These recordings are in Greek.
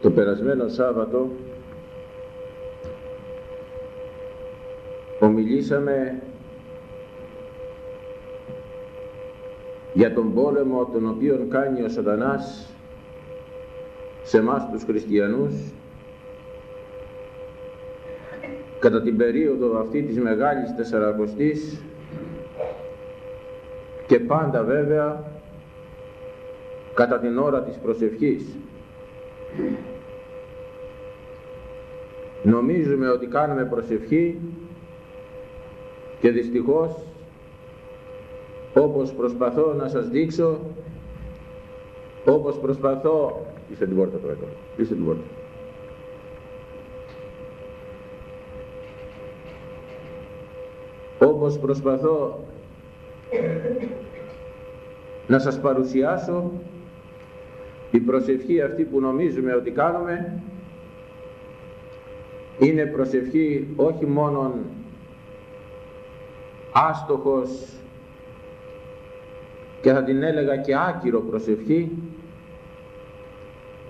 Το περασμένο Σάββατο ομιλήσαμε για τον πόλεμο τον οποίο κάνει ο σατανάς σε εμάς τους χριστιανούς κατά την περίοδο αυτή της Μεγάλης Τεσσαρακοστής και πάντα βέβαια κατά την ώρα της προσευχής. Νομίζουμε ότι κάνουμε προσευχή και δυστυχώς όπως προσπαθώ να σας δείξω όπως προσπαθώ είστε την πόρτα τώρα είστε την πόρτα. Όπως προσπαθώ να σας παρουσιάσω η προσευχή αυτή που νομίζουμε ότι κάνουμε είναι προσευχή όχι μόνον άστοχος και θα την έλεγα και άκυρο προσευχή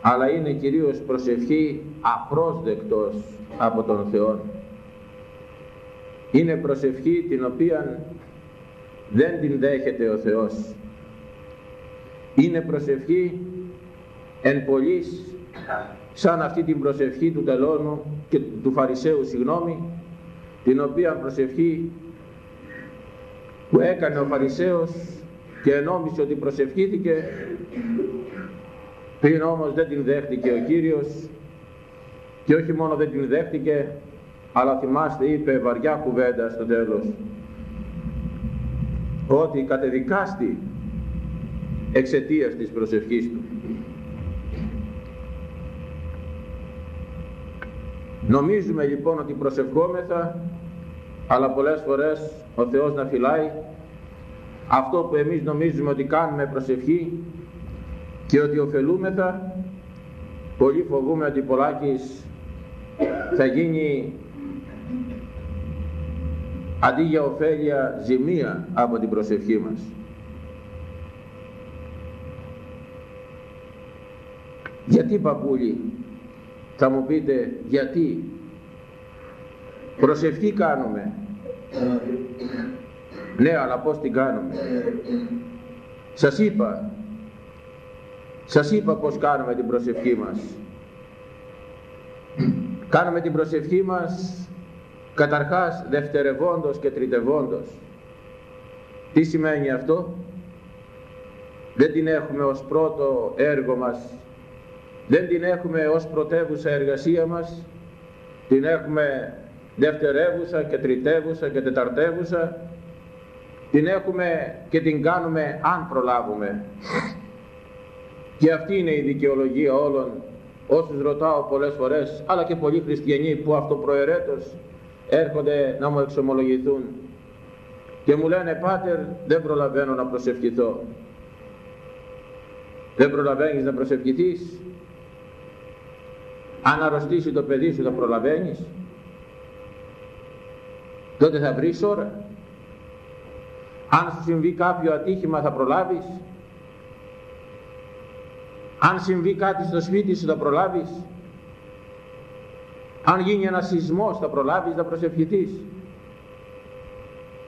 αλλά είναι κυρίως προσευχή απρόσδεκτος από τον Θεό είναι προσευχή την οποία δεν την δέχεται ο Θεός. Είναι προσευχή εν πολλής σαν αυτή την προσευχή του τελώνου και του Φαρισαίου συγγνώμη την οποία προσευχή που έκανε ο Φαρισαίος και νόμισε ότι προσευχήθηκε πριν όμως δεν την δέχτηκε ο Κύριος και όχι μόνο δεν την δέχτηκε αλλά θυμάστε είπε βαριά κουβέντα στο τέλος ότι κατεδικάστη εξαιτίας της προσευχής του νομίζουμε λοιπόν ότι προσευχόμεθα αλλά πολλές φορές ο Θεός να φυλάει. Αυτό που εμείς νομίζουμε ότι κάνουμε προσευχή και ότι ωφελούμεθα πολύ φοβούμε ότι πολλάκις θα γίνει αντί για ωφέλεια ζημία από την προσευχή μας. Γιατί παππούλη θα μου πείτε γιατί; Προσευχή κάνουμε. Ναι αλλά πως την κάνουμε; Σας είπα. Σας είπα πως κάνουμε την προσευχή μας. Κάνουμε την προσευχή μας καταρχάς δευτερευόντος και τριτευόντος τι σημαίνει αυτό; Δεν την έχουμε ως πρώτο έργο μας δεν την έχουμε ως πρωτεύουσα εργασία μας την έχουμε δευτερεύουσα και τριτεύουσα και τεταρτεύουσα την έχουμε και την κάνουμε αν προλάβουμε και αυτή είναι η δικαιολογία όλων όσους ρωτάω πολλές φορές αλλά και πολλοί χριστιανοί που αυτοπροαιρέτως έρχονται να μου εξομολογηθούν και μου λένε «Πάτερ, δεν προλαβαίνω να προσευχηθώ». Δεν προλαβαίνεις να προσευχηθείς. Αν αρρωστήσει το παιδί σου θα προλαβαίνεις; Τότε θα βρεις ώρα. Αν σου συμβεί κάποιο ατύχημα θα προλάβεις; Αν συμβεί κάτι στο σπίτι σου θα προλάβεις; Αν γίνει ένα σεισμός θα προλάβεις να προσευχηθείς;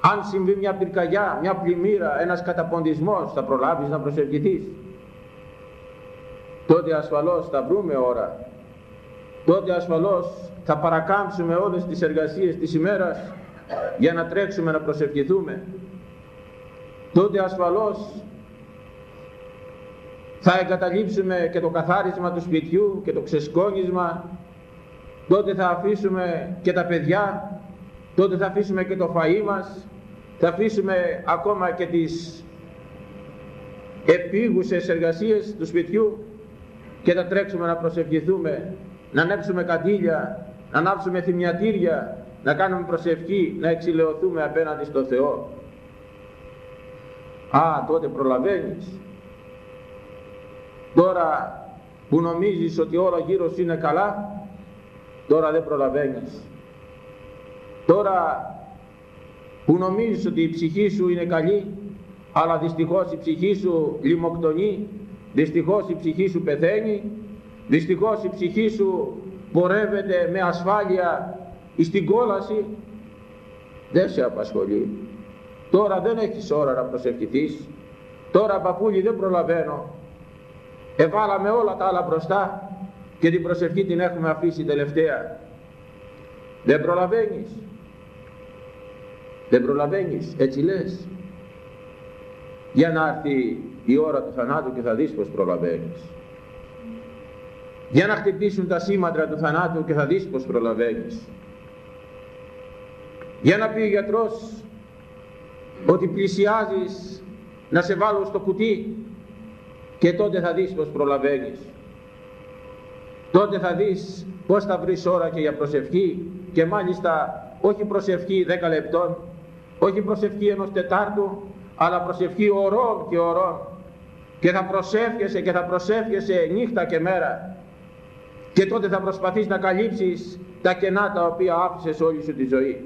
Αν συμβεί μια πυρκαγιά, μια πλημμύρα, ένας καταποντισμός θα προλάβεις να προσευχηθείς; Τότε ασφαλώς θα βρούμε ώρα. Τότε ασφαλώς θα παρακάμψουμε όλες τις εργασίες της ημέρας για να τρέξουμε να προσευχηθούμε. Τότε ασφαλώς θα εγκαταλείψουμε και το καθάρισμα του σπιτιού και το ξεσκόνισμα. Τότε θα αφήσουμε και τα παιδιά. Τότε θα αφήσουμε και το φαΐ μας. Θα αφήσουμε ακόμα και τις επίγουσες εργασίες του σπιτιού και θα τρέξουμε να προσευχηθούμε να ανέψουμε καντήλια να ανάψουμε θυμιατήρια να κάνουμε προσευχή να εξηλαιωθούμε απέναντι στο Θεό. Α τότε προλαβαίνεις. Τώρα που νομίζεις ότι όλα γύρω σου είναι καλά τώρα δεν προλαβαίνεις. Τώρα που νομίζεις ότι η ψυχή σου είναι καλή αλλά δυστυχώς η ψυχή σου λιμοκτονεί δυστυχώς η ψυχή σου πεθαίνει δυστυχώς η ψυχή σου πορεύεται με ασφάλεια στην κόλαση. Δεν σε απασχολεί. Τώρα δεν έχεις ώρα να προσευχηθείς. Τώρα παππούλη δεν προλαβαίνω. Εβάλαμε όλα τα άλλα μπροστά και την προσευχή την έχουμε αφήσει τελευταία. Δεν προλαβαίνεις. Δεν προλαβαίνεις έτσι λες. Για να έρθει η ώρα του θανάτου και θα δεις πως προλαβαίνεις για να χτυπήσουν τα σήμαντρα του θανάτου και θα δεις πως προλαβαίνεις. Για να πει ο γιατρός ότι πλησιάζεις να σε βάλω στο κουτί και τότε θα δεις πως προλαβαίνεις. Τότε θα δεις πως θα βρεις ώρα και για προσευχή και μάλιστα όχι προσευχή 10 λεπτών όχι προσευχή ενός τετάρτου αλλά προσευχή ωρών και ωρών. Και θα προσεύχεσαι και θα προσεύχεσαι νύχτα και μέρα και τότε θα προσπαθείς να καλύψεις τα κενά τα οποία άφησες όλη σου τη ζωή.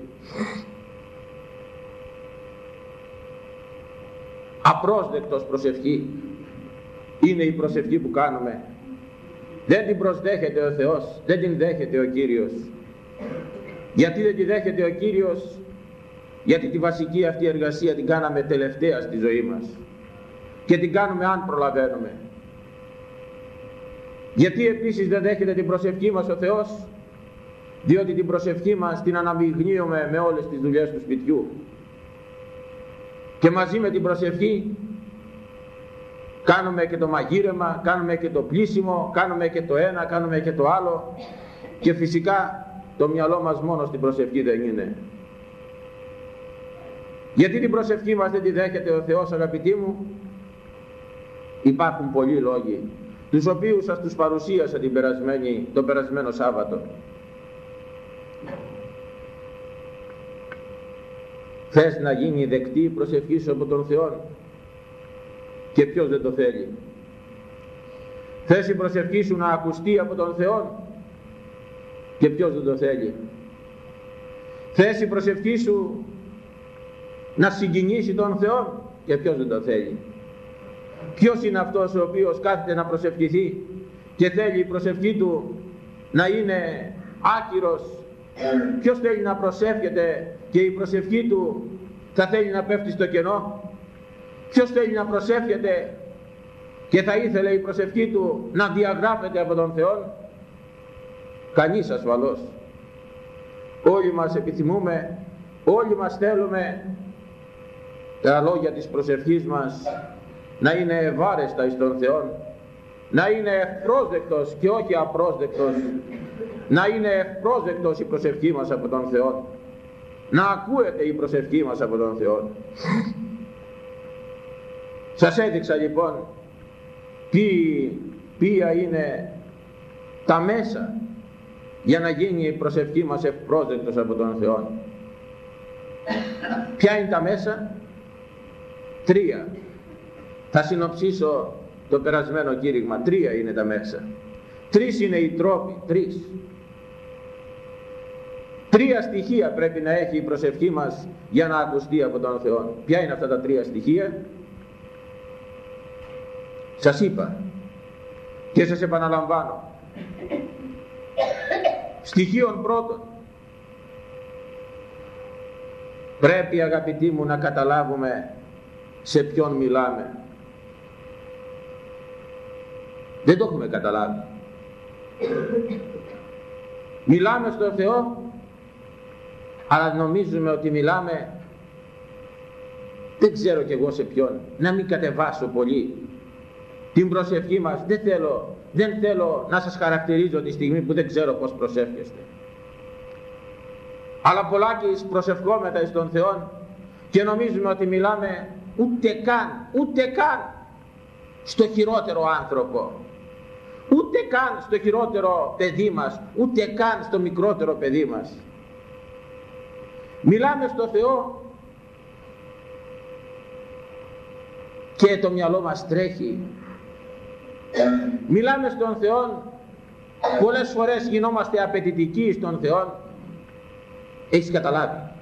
Απρόσδεκτος προσευχή είναι η προσευχή που κάνουμε. Δεν την προσδέχεται ο Θεός δεν την δέχεται ο Κύριος. Γιατί δεν την δέχεται ο Κύριος; Γιατί τη βασική αυτή εργασία την κάναμε τελευταία στη ζωή μας. Και την κάνουμε αν προλαβαίνουμε γιατί επίσης δεν δέχεται την προσευχή μας ο Θεός διότι την προσευχή μας την αναμειγνύουμε με όλες τις δουλειές του σπιτιού και μαζί με την προσευχή κάνουμε και το μαγείρεμα, κάνουμε και το πλήσιμο, κάνουμε και το ένα, κάνουμε και το άλλο και φυσικά το μυαλό μας μόνο στην προσευχή δεν είναι. Γιατί την προσευχή μας δεν τη δέχεται ο Θεός αγαπητοί μου; Υπάρχουν πολλοί λόγοι, τους οποίους σας τους παρουσίασα την περασμένη, τον περασμένο Σάββατο. Θες να γίνει δεκτή η προσευχή σου από τον Θεό και ποιος δεν το θέλει. Θες η προσευχή σου να ακουστεί από τον Θεό και ποιος δεν το θέλει. Θες η προσευχή σου να συγκινήσει τον Θεό και ποιος δεν το θέλει. Ποιος είναι αυτός ο οποίος κάθεται να προσευχηθεί και θέλει η προσευχή του να είναι άκυρος; Ποιος θέλει να προσεύχεται και η προσευχή του θα θέλει να πέφτει στο κενό; Ποιος θέλει να προσεύχεται και θα ήθελε η προσευχή του να διαγράφεται από τον Θεό. Κανείς ασφαλώς. Όλοι μας επιθυμούμε, όλοι μας θέλουμε τα λόγια της προσευχής μας να είναι ευάρεστα εις τον Θεό να είναι ευπρόσδεκτος και όχι απρόσδεκτος. Να είναι ευπρόσδεκτος η προσευχή μας από τον Θεό να ακούεται η προσευχή μας από τον Θεό σας έδειξα λοιπόν ποια είναι τα μέσα για να γίνει η προσευχή μας ευπρόσδεκτος από τον Θεό ποια είναι τα μέσα; Τρία. Θα συνοψίσω το περασμένο κήρυγμα. Τρία είναι τα μέσα. Τρεις είναι οι τρόποι. Τρεις. Τρία στοιχεία πρέπει να έχει η προσευχή μας για να ακουστεί από τον Θεό. Ποια είναι αυτά τα τρία στοιχεία; Σας είπα και σας επαναλαμβάνω. Στοιχείων πρώτον. Πρέπει αγαπητοί μου να καταλάβουμε σε ποιον μιλάμε. Δεν το έχουμε καταλάβει. Μιλάμε στον Θεό, αλλά νομίζουμε ότι μιλάμε, δεν ξέρω κι εγώ σε ποιον, να μην κατεβάσω πολύ την προσευχή μας. Δεν θέλω, δεν θέλω να σας χαρακτηρίζω τη στιγμή που δεν ξέρω πώς προσεύχεστε. Αλλά πολλάκις προσευχόμετα στον Θεό και νομίζουμε ότι μιλάμε ούτε καν, ούτε καν στο χειρότερο άνθρωπο ούτε καν στο χειρότερο παιδί μας ούτε καν στο μικρότερο παιδί μας. Μιλάμε στο Θεό και το μυαλό μας τρέχει. Μιλάμε στον Θεό. Πολλές φορές γινόμαστε απαιτητικοί στον Θεό. Έχεις καταλάβει.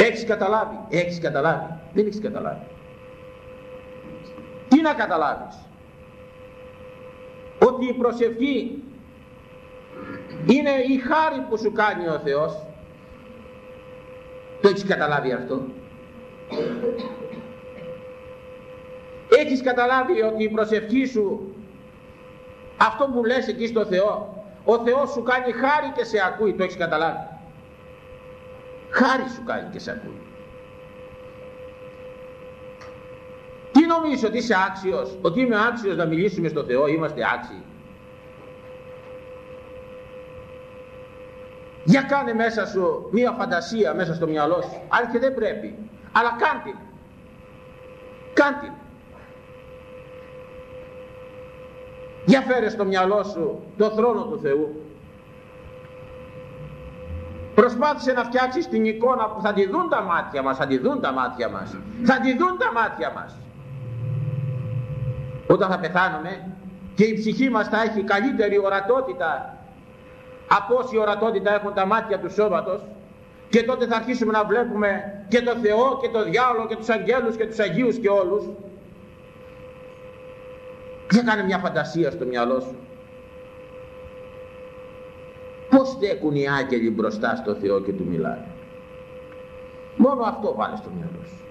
Έχεις καταλάβει, έχεις καταλάβει, δεν έχεις καταλάβει. Τι να καταλάβεις; Ότι η προσευχή είναι η χάρη που σου κάνει ο Θεός. Το έχεις καταλάβει αυτό; Έχεις καταλάβει ότι η προσευχή σου αυτό που λες εκεί στο Θεό ο Θεός σου κάνει χάρη και σε ακούει το έχεις καταλάβει; Χάρη σου κάνει και σε ακούει. Τι νομίζεις ότι είσαι άξιος; Ότι είμαι άξιος να μιλήσουμε στο Θεό είμαστε άξιοι; Για κάνε μέσα σου μία φαντασία μέσα στο μυαλό σου. Αν και δεν πρέπει. Αλλά κάντε. Κάντε. Για φέρε στο μυαλό σου το θρόνο του Θεού. Προσπάθησε να φτιάξεις την εικόνα που θα τη δουν τα μάτια μας, θα τη δουν τα μάτια μας. Θα τη δουν τα μάτια μας. Όταν θα πεθάνουμε και η ψυχή μας θα έχει καλύτερη ορατότητα από όση ορατότητα έχουν τα μάτια του σώματος και τότε θα αρχίσουμε να βλέπουμε και το Θεό και το διάολο και τους αγγέλους και τους Αγίους και όλους. Και κάνε μια φαντασία στο μυαλό σου. Πως στέκουν οι άγγελοι μπροστά στο Θεό και του μιλάνε. Μόνο αυτό βάλε στο μυαλό σου.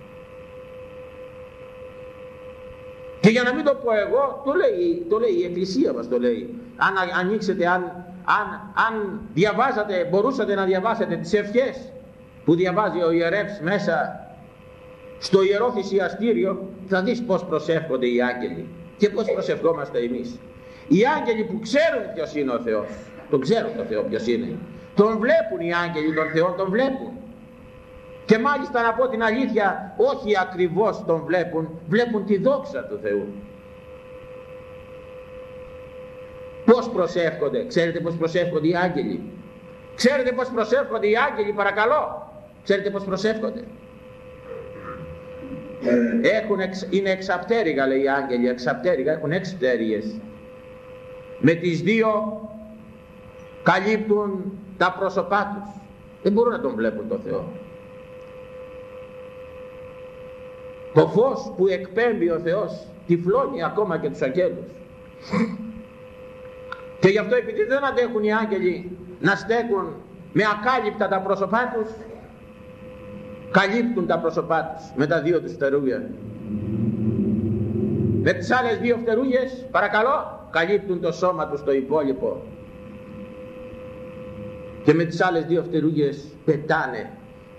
Και για να μην το πω εγώ το λέει, το λέει η Εκκλησία μας το λέει. Αν ανοίξετε αν αν, αν διαβάζατε, μπορούσατε να διαβάσετε τις ευχές που διαβάζει ο ιερεύς μέσα στο Ιερό Θυσιαστήριο θα δεις πως προσεύχονται οι άγγελοι και πως προσευχόμαστε εμείς. Οι άγγελοι που ξέρουν ποιος είναι ο Θεός τον ξέρουν τον Θεό ποιος είναι. Τον βλέπουν οι άγγελοι τον Θεό τον βλέπουν. Και μάλιστα να πω την αλήθεια όχι ακριβώς τον βλέπουν βλέπουν τη δόξα του Θεού Πώς προσεύχονται, ξέρετε πώς προσεύχονται οι άγγελοι; Ξέρετε πώς προσεύχονται οι άγγελοι παρακαλώ; Ξέρετε πώς προσεύχονται; Έχουν, είναι εξαπτέρυγα λέει οι άγγελοι, εξαπτέρυγα, έχουν έξι πτέρυγες. Με τις δύο καλύπτουν τα πρόσωπά τους. Δεν μπορούν να τον βλέπουν το Θεό. Το φως που εκπέμπει ο Θεός τυφλώνει ακόμα και τους αγγέλους. Και γι' αυτό επειδή δεν αντέχουν οι άγγελοι να στέκουν με ακάλυπτα τα πρόσωπά τους, καλύπτουν τα πρόσωπά τους με τα δύο τους φτερούγια. Με τις άλλες δύο φτερούγες, παρακαλώ, καλύπτουν το σώμα τους το υπόλοιπο. Και με τις άλλες δύο φτερούγες πετάνε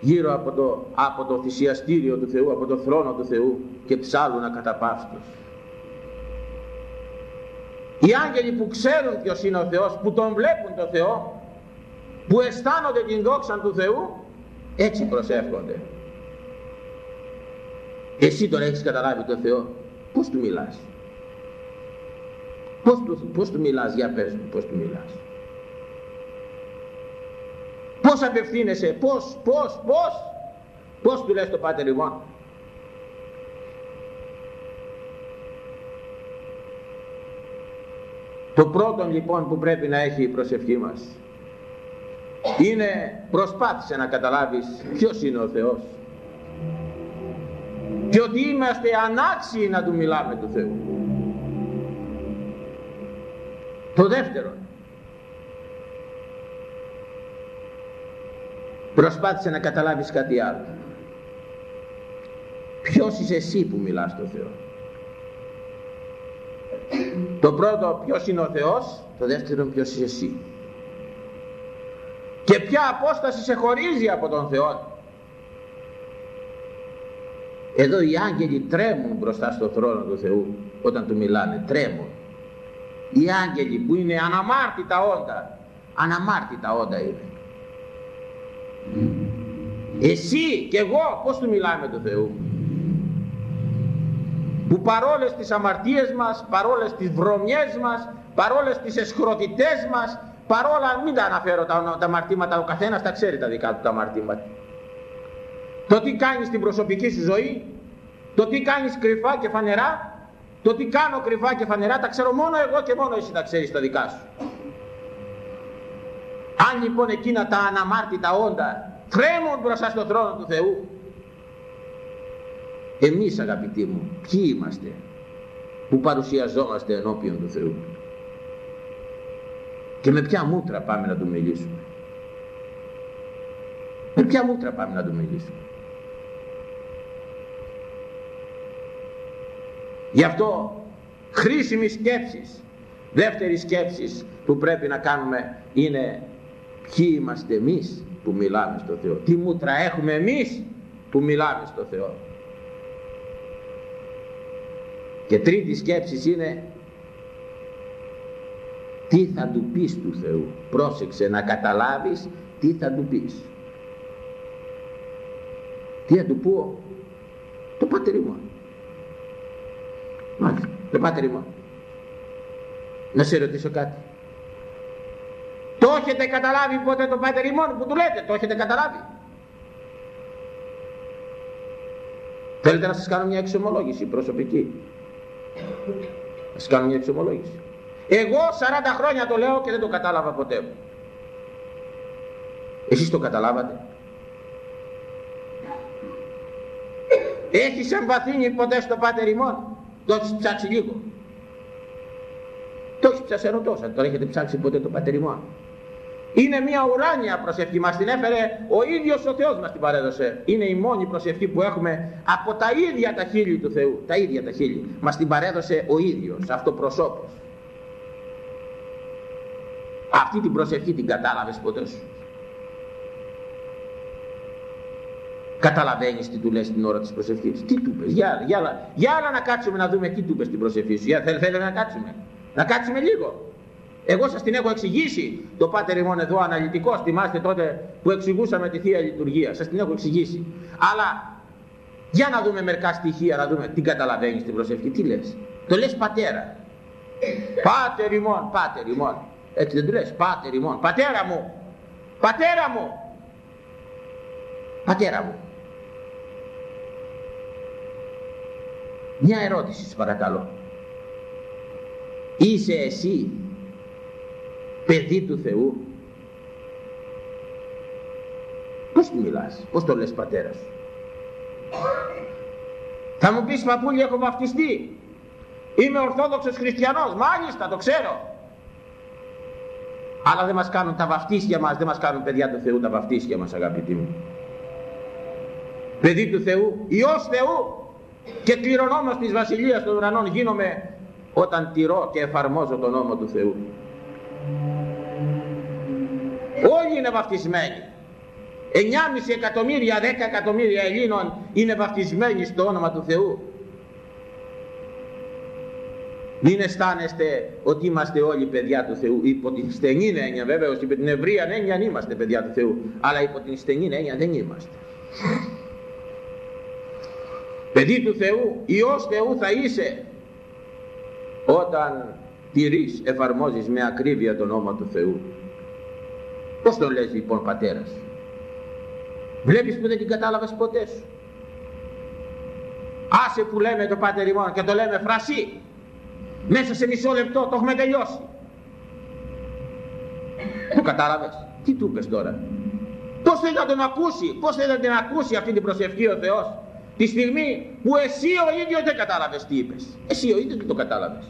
γύρω από το, από το θυσιαστήριο του Θεού, από το θρόνο του Θεού και ψάλουν ακαταπαύστος. Οι άγγελοι που ξέρουν ποιος είναι ο Θεός, που τον βλέπουν το Θεό, που αισθάνονται την δόξα του Θεού, έτσι προσεύχονται. Εσύ τον έχεις καταλάβει το Θεό, πώς του μιλάς; Πώς του, πώς του μιλάς, για πες μου, πώς του μιλάς; Πώς απευθύνεσαι, πώς, πώς, πώς, πώς του λες το Πάτερ ημών. Το πρώτο λοιπόν που πρέπει να έχει η προσευχή μας είναι προσπάθησε να καταλάβεις ποιος είναι ο Θεός και ότι είμαστε ανάξιοι να του μιλάμε του Θεού. Το δεύτερο προσπάθησε να καταλάβεις κάτι άλλο. Ποιος είσαι εσύ που μιλάς στο Θεό; Το πρώτο ποιος είναι ο Θεός, το δεύτερο ποιος είσαι εσύ. Και ποια απόσταση σε χωρίζει από τον Θεό. Εδώ οι άγγελοι τρέμουν μπροστά στο θρόνο του Θεού όταν του μιλάνε, τρέμουν. Οι άγγελοι που είναι αναμάρτητα όντα, αναμάρτητα όντα είναι. Εσύ και εγώ πώς του μιλάμε του Θεού; Που παρόλες τις αμαρτίες μας, παρόλες τις βρωμιές μας, παρόλες τις εσχροτητές μας, παρόλα μην τα αναφέρω τα, τα αμαρτήματα, ο καθένας τα ξέρει τα δικά του τα αμαρτήματα. Το τι κάνεις στην προσωπική σου ζωή, το τι κάνεις κρυφά και φανερά, το τι κάνω κρυφά και φανερά, τα ξέρω μόνο εγώ και μόνο εσύ τα ξέρεις τα δικά σου. Αν λοιπόν εκείνα τα αναμάρτητα όντα τρέμουν μπροστά στον θρόνο του Θεού, εμείς αγαπητοί μου, ποιοι είμαστε που παρουσιαζόμαστε ενώπιον του Θεού; Και με ποια μούτρα πάμε να του μιλήσουμε; Με ποια μούτρα πάμε να του μιλήσουμε; Γι' αυτό χρήσιμης σκέψεις, δεύτερης σκέψης που πρέπει να κάνουμε είναι ποιοι είμαστε εμείς που μιλάμε στο Θεό. Τι μούτρα έχουμε εμείς που μιλάμε στο Θεό; Και τρίτη σκέψη είναι τι θα του πεις του Θεού; Πρόσεξε να καταλάβεις τι θα του πεις. Τι θα του πω; Το πατέρι μου. Μάλιστα. Το πατέρι μου. Να σε ρωτήσω κάτι. Το έχετε καταλάβει ποτέ το πατέρι μόνο που του λέτε; Το έχετε καταλάβει; Θέλετε να σας κάνω μια εξομολόγηση προσωπική; Να σας κάνω μια εξομολόγηση. Εγώ 40 χρόνια το λέω και δεν το κατάλαβα ποτέ. Εσείς το καταλάβατε. Έχεις εμβαθύνει ποτέ στο Πάτερ ημών. Το έχεις ψάξει λίγο. Το έχεις ψάξει ρωτώ, αν το έχετε ψάξει ποτέ το Πάτερ ημών. Είναι μια ουράνια προσευχή, μας την έφερε ο ίδιος ο Θεός μας την παρέδωσε. Είναι η μόνη προσευχή που έχουμε από τα ίδια τα χείλη του Θεού. Τα ίδια τα χείλη. Μας την παρέδωσε ο ίδιος, αυτοπροσώπος. Αυτή την προσευχή την κατάλαβες ποτέ σου; Καταλαβαίνεις τι του λες την ώρα της προσευχής; Τι του πες; Για, για, για άλλα να κάτσουμε να δούμε τι του πες την προσευχή σου. Για, θέλετε να κάτσουμε; Να κάτσουμε λίγο; Εγώ σας την έχω εξηγήσει. Το πάτερ ημών εδώ αναλυτικός. Θυμάστε τότε που εξηγούσαμε τη Θεία Λειτουργία. Σας την έχω εξηγήσει. Αλλά για να δούμε μερικά στοιχεία, να δούμε τι καταλαβαίνεις την προσευχή. Τι λες; Το λες πατέρα. Πάτερ ημών, πάτερ ημών. Έτσι δεν του λες, πάτερ ημών, πατέρα μου, πατέρα μου, πατέρα μου. Μια ερώτηση σας παρακαλώ. Είσαι εσύ παιδί του Θεού. Πώς του μιλάς, πώς το λες πατέρας; Σου. Θα μου πεις παππούλη έχω βαφτιστεί. Είμαι Ορθόδοξος Χριστιανός, μάλιστα το ξέρω. Αλλά δεν μας κάνουν τα βαφτίσια μας, δεν μας κάνουν παιδιά του Θεού τα βαφτίσια μας αγαπητοί μου. Παιδί του Θεού, Υιός Θεού και κληρονόμος της Βασιλείας των Ουρανών γίνομαι όταν τηρώ και εφαρμόζω τον νόμο του Θεού. Όλοι είναι βαφτισμένοι. 9,5 εκατομμύρια, 10 εκατομμύρια Ελλήνων είναι βαφτισμένοι στο όνομα του Θεού. Μην αισθάνεστε ότι είμαστε όλοι παιδιά του Θεού. Υπό την στενή έννοια βέβαια, υπό την ευρία έννοια είμαστε παιδιά του Θεού. Αλλά υπό την στενή έννοια δεν είμαστε. Παιδί του Θεού, Υιός Θεού θα είσαι όταν τηρείς, εφαρμόζεις με ακρίβεια τον όνομα του Θεού. Πώς τον λες λοιπόν πατέρας; Βλέπεις που δεν την κατάλαβες ποτέ σου; Άσε που λέμε το πάτερ ημών και το λέμε φρασί. Μέσα σε μισό λεπτό το έχουμε τελειώσει. Το κατάλαβες; Τι του είπες τώρα; Πώς θέλει να τον ακούσει, πώς θέλει να την ακούσει αυτή την προσευχή ο Θεός; Τη στιγμή που εσύ ο ίδιος δεν κατάλαβες τι είπες. Εσύ ο ίδιος δεν το κατάλαβες.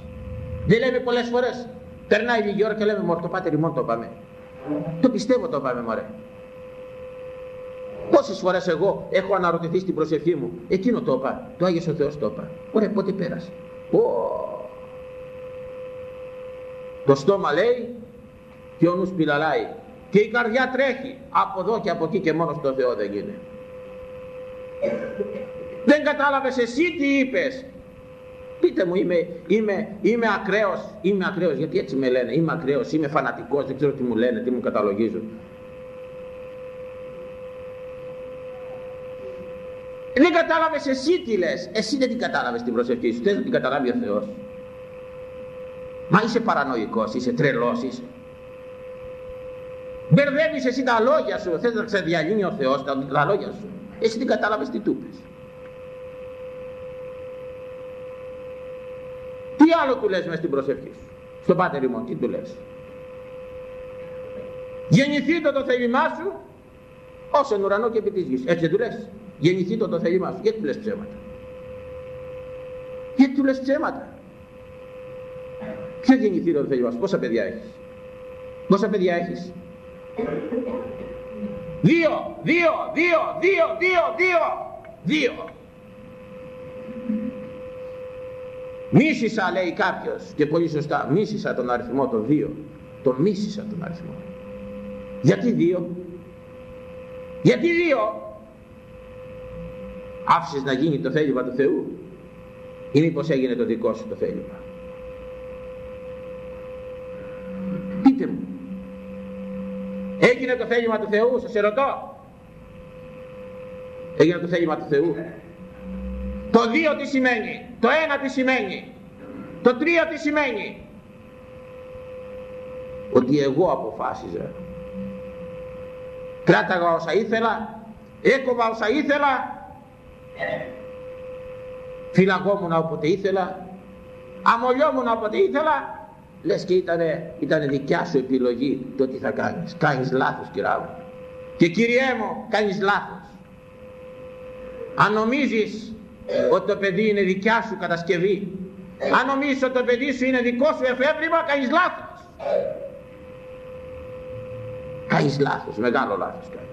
Δεν λέμε πολλές φορές. Περνάει λίγη ώρα και λέμε μωρέ το πάτερ ημών το πάμε. Το πιστεύω το πάμε μωρέ. Πόσες φορές εγώ έχω αναρωτηθεί στην προσευχή μου. Εκείνο το είπα. Το Άγιος ο Θεός το είπα. Ωραία πότε πέρασε. Το στόμα λέει και ο νους πιλαλάει. Και η καρδιά τρέχει από εδώ και από εκεί και μόνος στο Θεό δεν γίνεται. Δεν κατάλαβες εσύ τι είπες. Πείτε μου είμαι, είμαι, είμαι ακραίος, είμαι ακραίος γιατί έτσι με λένε, είμαι ακραίος, είμαι φανατικός, δεν ξέρω τι μου λένε, τι μου καταλογίζουν. Δεν κατάλαβες εσύ τι λες, εσύ δεν την κατάλαβες την προσευχή σου, θες να την καταλάβει ο Θεός. Μα είσαι παρανοϊκός, είσαι τρελός είσαι. Μπερδεύεις εσύ τα λόγια σου, θες να ξεδιαλύνει ο Θεός τα, τα λόγια σου. Εσύ την κατάλαβες τι του πες. Τι άλλο του λες μες στην προσευχή σου; Στον Πάτερ ημών, τι του λες; Γεννηθείτε το θέλημά σου ως εν ουρανό και επί της γης. Έτσι δεν του λες; Γεννηθείτε το θέλημά σου. Γιατί του λες ψέματα; Γιατί του λες ψέματα; Ποιο γεννηθεί το θέλημά σου, πόσα παιδιά έχεις; Πόσα παιδιά έχεις; Δύο, δύο, δύο, δύο, δύο, δύο, δύο. Μίσησα λέει κάποιος και πολύ σωστά μίσησα τον αριθμό των δύο. Τον μίσησα τον αριθμό. Γιατί δύο; Γιατί δύο; Άφησες να γίνει το θέλημα του Θεού ή μήπως έγινε το δικό σου το θέλημα; Πείτε μου. Έγινε το θέλημα του Θεού, σας ερωτώ. Έγινε το θέλημα του Θεού. Το δύο τι σημαίνει, το ένα τι σημαίνει, το τρία τι σημαίνει. Ότι εγώ αποφάσιζα. Κράταγα όσα ήθελα, έκοβα όσα ήθελα, φυλαγόμουν όποτε ήθελα, αμολιόμουν όποτε ήθελα, λες και ήτανε, ήτανε δικιά σου επιλογή το τι θα κάνεις. Κάνεις λάθος κυρά μου. Και Κυριέ μου, κάνεις λάθος. Αν νομίζεις ότι το παιδί είναι δικιά σου κατασκευή, αν νομίζεις ότι το παιδί σου είναι δικό σου εφεύρημα, κάνεις λάθος. Κάνεις λάθος, μεγάλο λάθος κάνεις.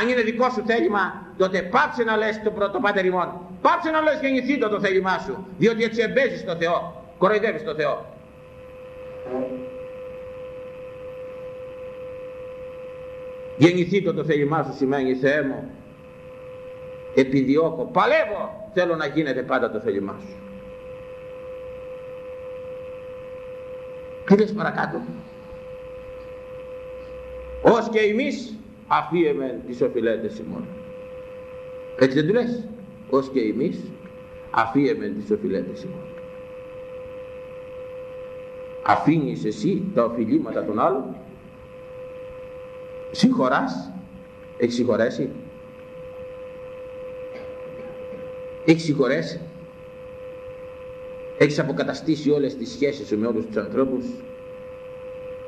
Αν είναι δικό σου θέλημα, τότε πάψε να λες το πρώτο πάτερ ημών. Πάψε να λες γεννηθεί το, το θέλημά σου, διότι έτσι εμπέζεις το Θεό, κοροϊδεύεις το Θεό. Γεννηθεί το, το θέλημά σου σημαίνει Θεέ μου, επιδιώκω, παλεύω, θέλω να γίνεται πάντα το θέλημά σου. Τι λες παρακάτω. Ως και εμείς αφίεμεν τις οφειλέτες ημών. Έτσι δεν του λες; Ως και εμείς αφίεμεν τις οφειλέτες ημών. Αφήνεις εσύ τα οφειλήματα των άλλων. Συγχωράς. Έχεις συγχωρέσει. Έχεις συγχωρέσει; Έχεις αποκαταστήσει όλες τις σχέσεις σου με όλους τους ανθρώπους;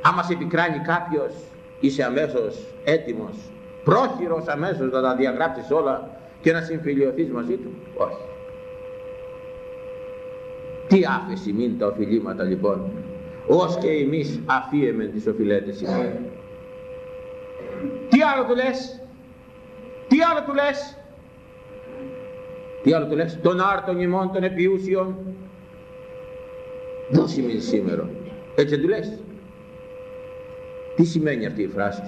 Άμα σε επικράνει κάποιος, είσαι αμέσως έτοιμος, πρόχειρος αμέσως να τα διαγράψεις όλα και να συμφιλιωθείς μαζί του; Όχι. Τι άφεση μην τα οφειλήματα λοιπόν. Ως και εμείς αφίεμεν τις οφειλέτες ημών. Τι άλλο του λες; Τι άλλο του λες; Τι άλλο του λες; Τον άρτον ημών των επιούσιων. Δώσει μην σήμερα. Έτσι του λες. Τι σημαίνει αυτή η φράση;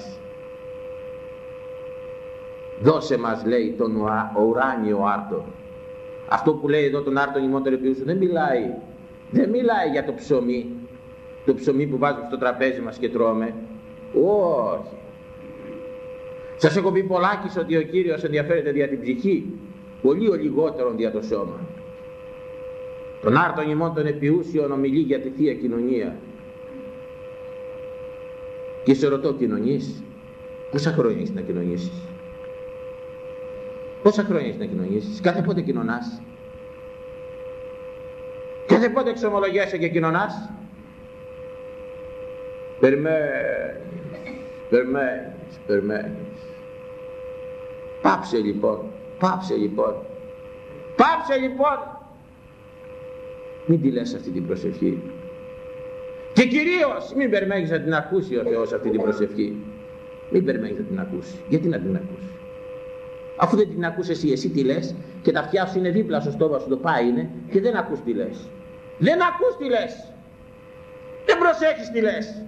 Δώσε μας λέει τον ουράνιο άρτο αυτό που λέει εδώ τον άρτο ημών των επιούσιων δεν μιλάει δεν μιλάει για το ψωμί το ψωμί που βάζουμε στο τραπέζι μας και τρώμε όχι σας έχω πει πολλάκις ότι ο Κύριος ενδιαφέρεται δια την ψυχή πολύ ο λιγότερο δια το σώμα. Τον άρτον ημών των επιούσιων ομιλεί για τη Θεία Κοινωνία. Και σε ρωτώ κοινωνείς πόσα χρόνια έχεις να κοινωνήσεις; Πόσα χρόνια έχεις να κοινωνήσεις; Κάθε πότε κοινωνάς; Κάθε πότε εξομολογέσαι και κοινωνάς; Περιμένεις περιμένεις περιμένεις. Πάψε λοιπόν πάψε λοιπόν πάψε λοιπόν μην τη λες αυτή την προσευχή και κυρίως μην περιμένεις να την ακούσει ο Θεός αυτή την προσευχή. Μην περιμένεις να την ακούσει. Γιατί να την ακούσει; Αφού δεν την ακούς εσύ, εσύ τι λες και τα αυτιά σου είναι δίπλα στο στόμα σου, το πάει είναι και δεν ακούς τι λες. Δεν ακούς τι λες. Δεν προσέχεις τι λες.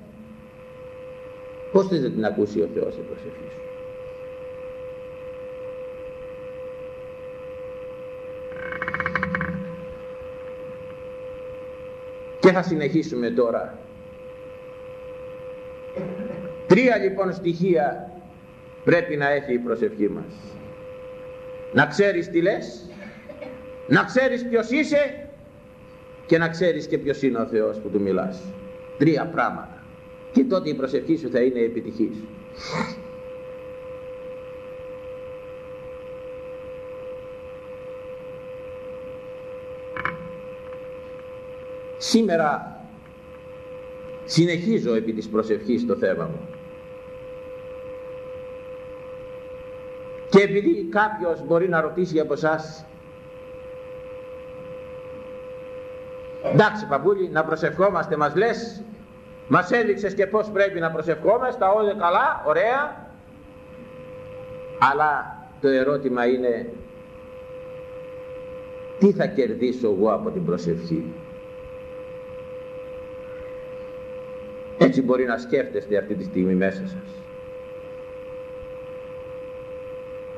Πώς θες να την ακούσει ο Θεός την προσευχή σου; Και θα συνεχίσουμε τώρα. Τρία λοιπόν στοιχεία πρέπει να έχει η προσευχή μας. Να ξέρεις τι λες, να ξέρεις ποιος είσαι και να ξέρεις και ποιος είναι ο Θεός που του μιλάς. Τρία πράγματα. Και τότε η προσευχή σου θα είναι επιτυχής. Σήμερα συνεχίζω επί της προσευχής το θέμα μου. Και επειδή κάποιος μπορεί να ρωτήσει από εσάς εντάξει παππούλη να προσευχόμαστε μας λες μας έδειξες και πώς πρέπει να προσευχόμαστε, όλα καλά, ωραία. Αλλά το ερώτημα είναι τι θα κερδίσω εγώ από την προσευχή; Έτσι μπορεί να σκέφτεστε αυτή τη στιγμή μέσα σας.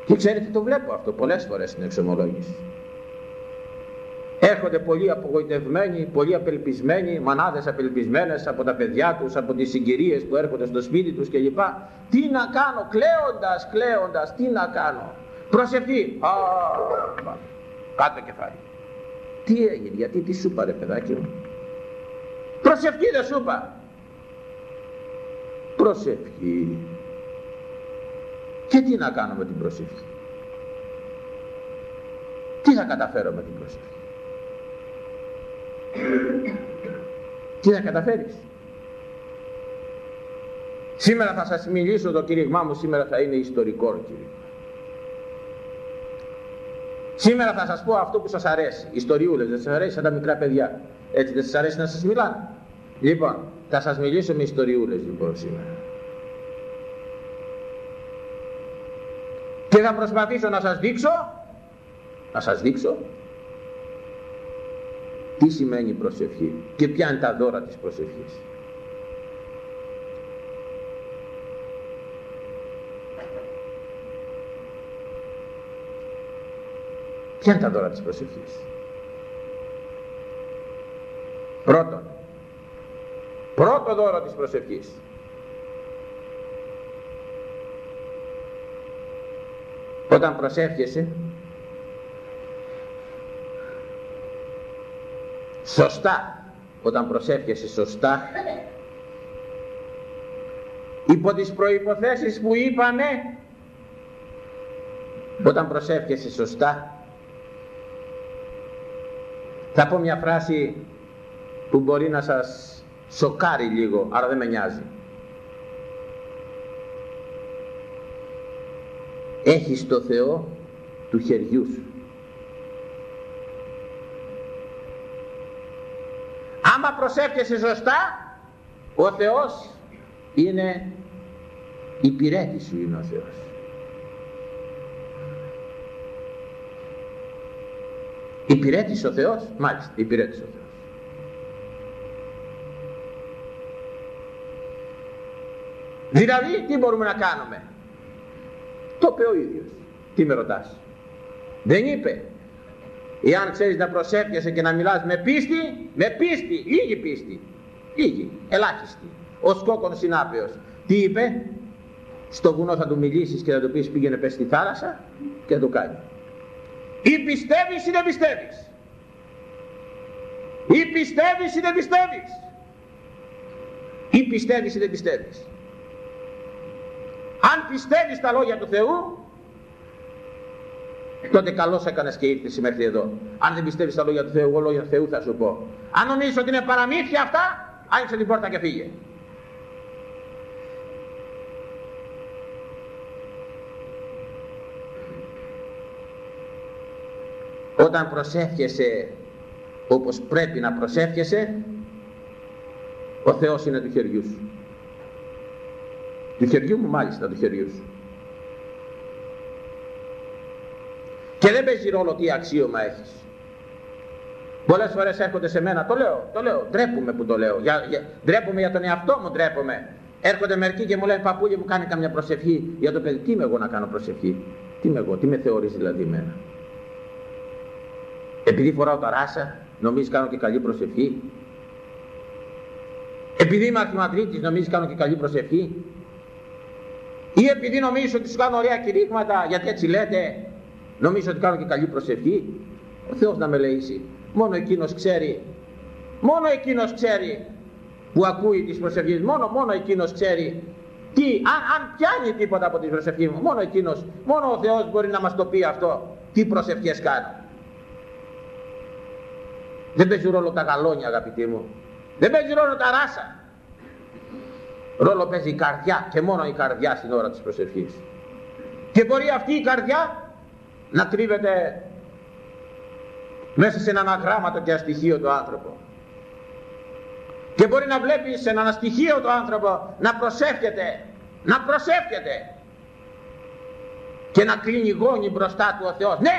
Και ξέρετε το βλέπω αυτό πολλές φορές στην εξομολόγηση. Έρχονται πολλοί απογοητευμένοι, πολλοί απελπισμένοι, μανάδες απελπισμένες από τα παιδιά τους, από τις συγκυρίες που έρχονται στο σπίτι τους κλπ. Τι να κάνω, κλαίοντας, κλαίοντας, τι να κάνω. Προσευχή. Α, κάτω κεφάλι. Τι έγινε, γιατί τι σου είπα ρε παιδάκι μου; Προσευχή δεν σου είπα. Προσευχή. Και τι να κάνω με την προσευχή; Τι θα καταφέρω με την προσευχή; Τι θα καταφέρεις; Σήμερα θα σας μιλήσω, το κήρυγμά μου σήμερα θα είναι ιστορικό κήρυγμα. Σήμερα θα σας πω αυτό που σας αρέσει, ιστοριούλες, δεν σας αρέσει σαν τα μικρά παιδιά. Έτσι δεν σας αρέσει να σας μιλάνε. Λοιπόν, θα σας μιλήσω με ιστοριούλες λοιπόν σήμερα. Και θα προσπαθήσω να σας δείξω, να σας δείξω τι σημαίνει προσευχή και ποια είναι τα δώρα της προσευχής. Ποια είναι τα δώρα της προσευχής; Πρώτον, πρώτο δώρο της προσευχής. Όταν προσεύχεσαι, σωστά, όταν προσεύχεσαι σωστά, υπό τις προϋποθέσεις που είπαμε, όταν προσεύχεσαι σωστά, θα πω μια φράση που μπορεί να σας σοκάρει λίγο, άρα δεν με νοιάζει. Έχεις το Θεό του χεριού σου. Άμα προσεύχεσαι σωστά, ο Θεός είναι υπηρέτη σου είναι ο Θεός. Υπηρέτης ο Θεός, μάλιστα, υπηρέτης ο Θεός. Δηλαδή, τι μπορούμε να κάνουμε; Το είπε ο ίδιος. Τι με ρωτάς; Δεν είπε. Εάν ξέρεις να προσεύχεσαι και να μιλάς με πίστη, με πίστη, λίγη πίστη. Λίγη, ελάχιστη. Ο σκόκον συνάπεος. Τι είπε; Στο βουνό θα του μιλήσεις και θα του πεις πήγαινε πες στη θάλασσα και θα το κάνει. Ή πιστεύεις ή δεν πιστεύεις. Ή πιστεύεις ή δεν πιστεύεις. Ή πιστεύεις ή δεν πιστεύεις. Αν πιστεύεις τα λόγια του Θεού, τότε καλώς έκανες και ήρθες μέχρι εδώ. Αν δεν πιστεύεις τα λόγια του Θεού, εγώ λόγια του Θεού θα σου πω. Αν νομίζεις ότι είναι παραμύθια αυτά, άνοιξε την πόρτα και φύγε. όταν προσεύχεσαι όπως πρέπει να προσεύχεσαι ο Θεός είναι του χεριού σου του χεριού μου μάλιστα του χεριού σου και δεν παίζει ρόλο τι αξίωμα έχεις πολλές φορές έρχονται σε μένα το λέω, το λέω, ντρέπουμε που το λέω για, για, ντρέπουμε για τον εαυτό μου ντρέπουμε έρχονται μερικοί και μου λένε παππούλια μου κάνει καμιά προσευχή για το παιδί τι είμαι εγώ να κάνω προσευχή; Τι είμαι εγώ, τι με θεωρείς δηλαδή εμένα; Επειδή φοράω τα ράσα, νομίζεις κάνω και καλή προσευχή; Επειδή είμαι αρχιμαντρίτης, νομίζεις κάνω και καλή προσευχή; Ή επειδή νομίζεις ότι σου κάνω ωραία κηρύγματα, γιατί έτσι λέτε, νομίζεις ότι κάνω και καλή προσευχή. Ο Θεός να με λέει Μόνο εκείνος ξέρει, μόνο εκείνος ξέρει που ακούει τις προσευχές, μόνο, μόνο εκείνος ξέρει τι, αν, αν πιάνει τίποτα από τις προσευχές μου, μόνο εκείνος, μόνο ο Θεός μπορεί να μας το πει αυτό, τι προσευχές κάνω. Δεν παίζει ρόλο τα γαλόνια αγαπητοί μου. Δεν παίζει ρόλο τα ράσα. Ρόλο παίζει η καρδιά και μόνο η καρδιά στην ώρα της προσευχής. Και μπορεί αυτή η καρδιά να κρύβεται μέσα σε έναν αγράμματο και αστοιχείο του άνθρωπο. και μπορεί να βλέπεις έναν αστοιχείο το άνθρωπο να προσεύχεται να προσεύχεται και να κλείνει γόνη μπροστά του ο Θεός ναι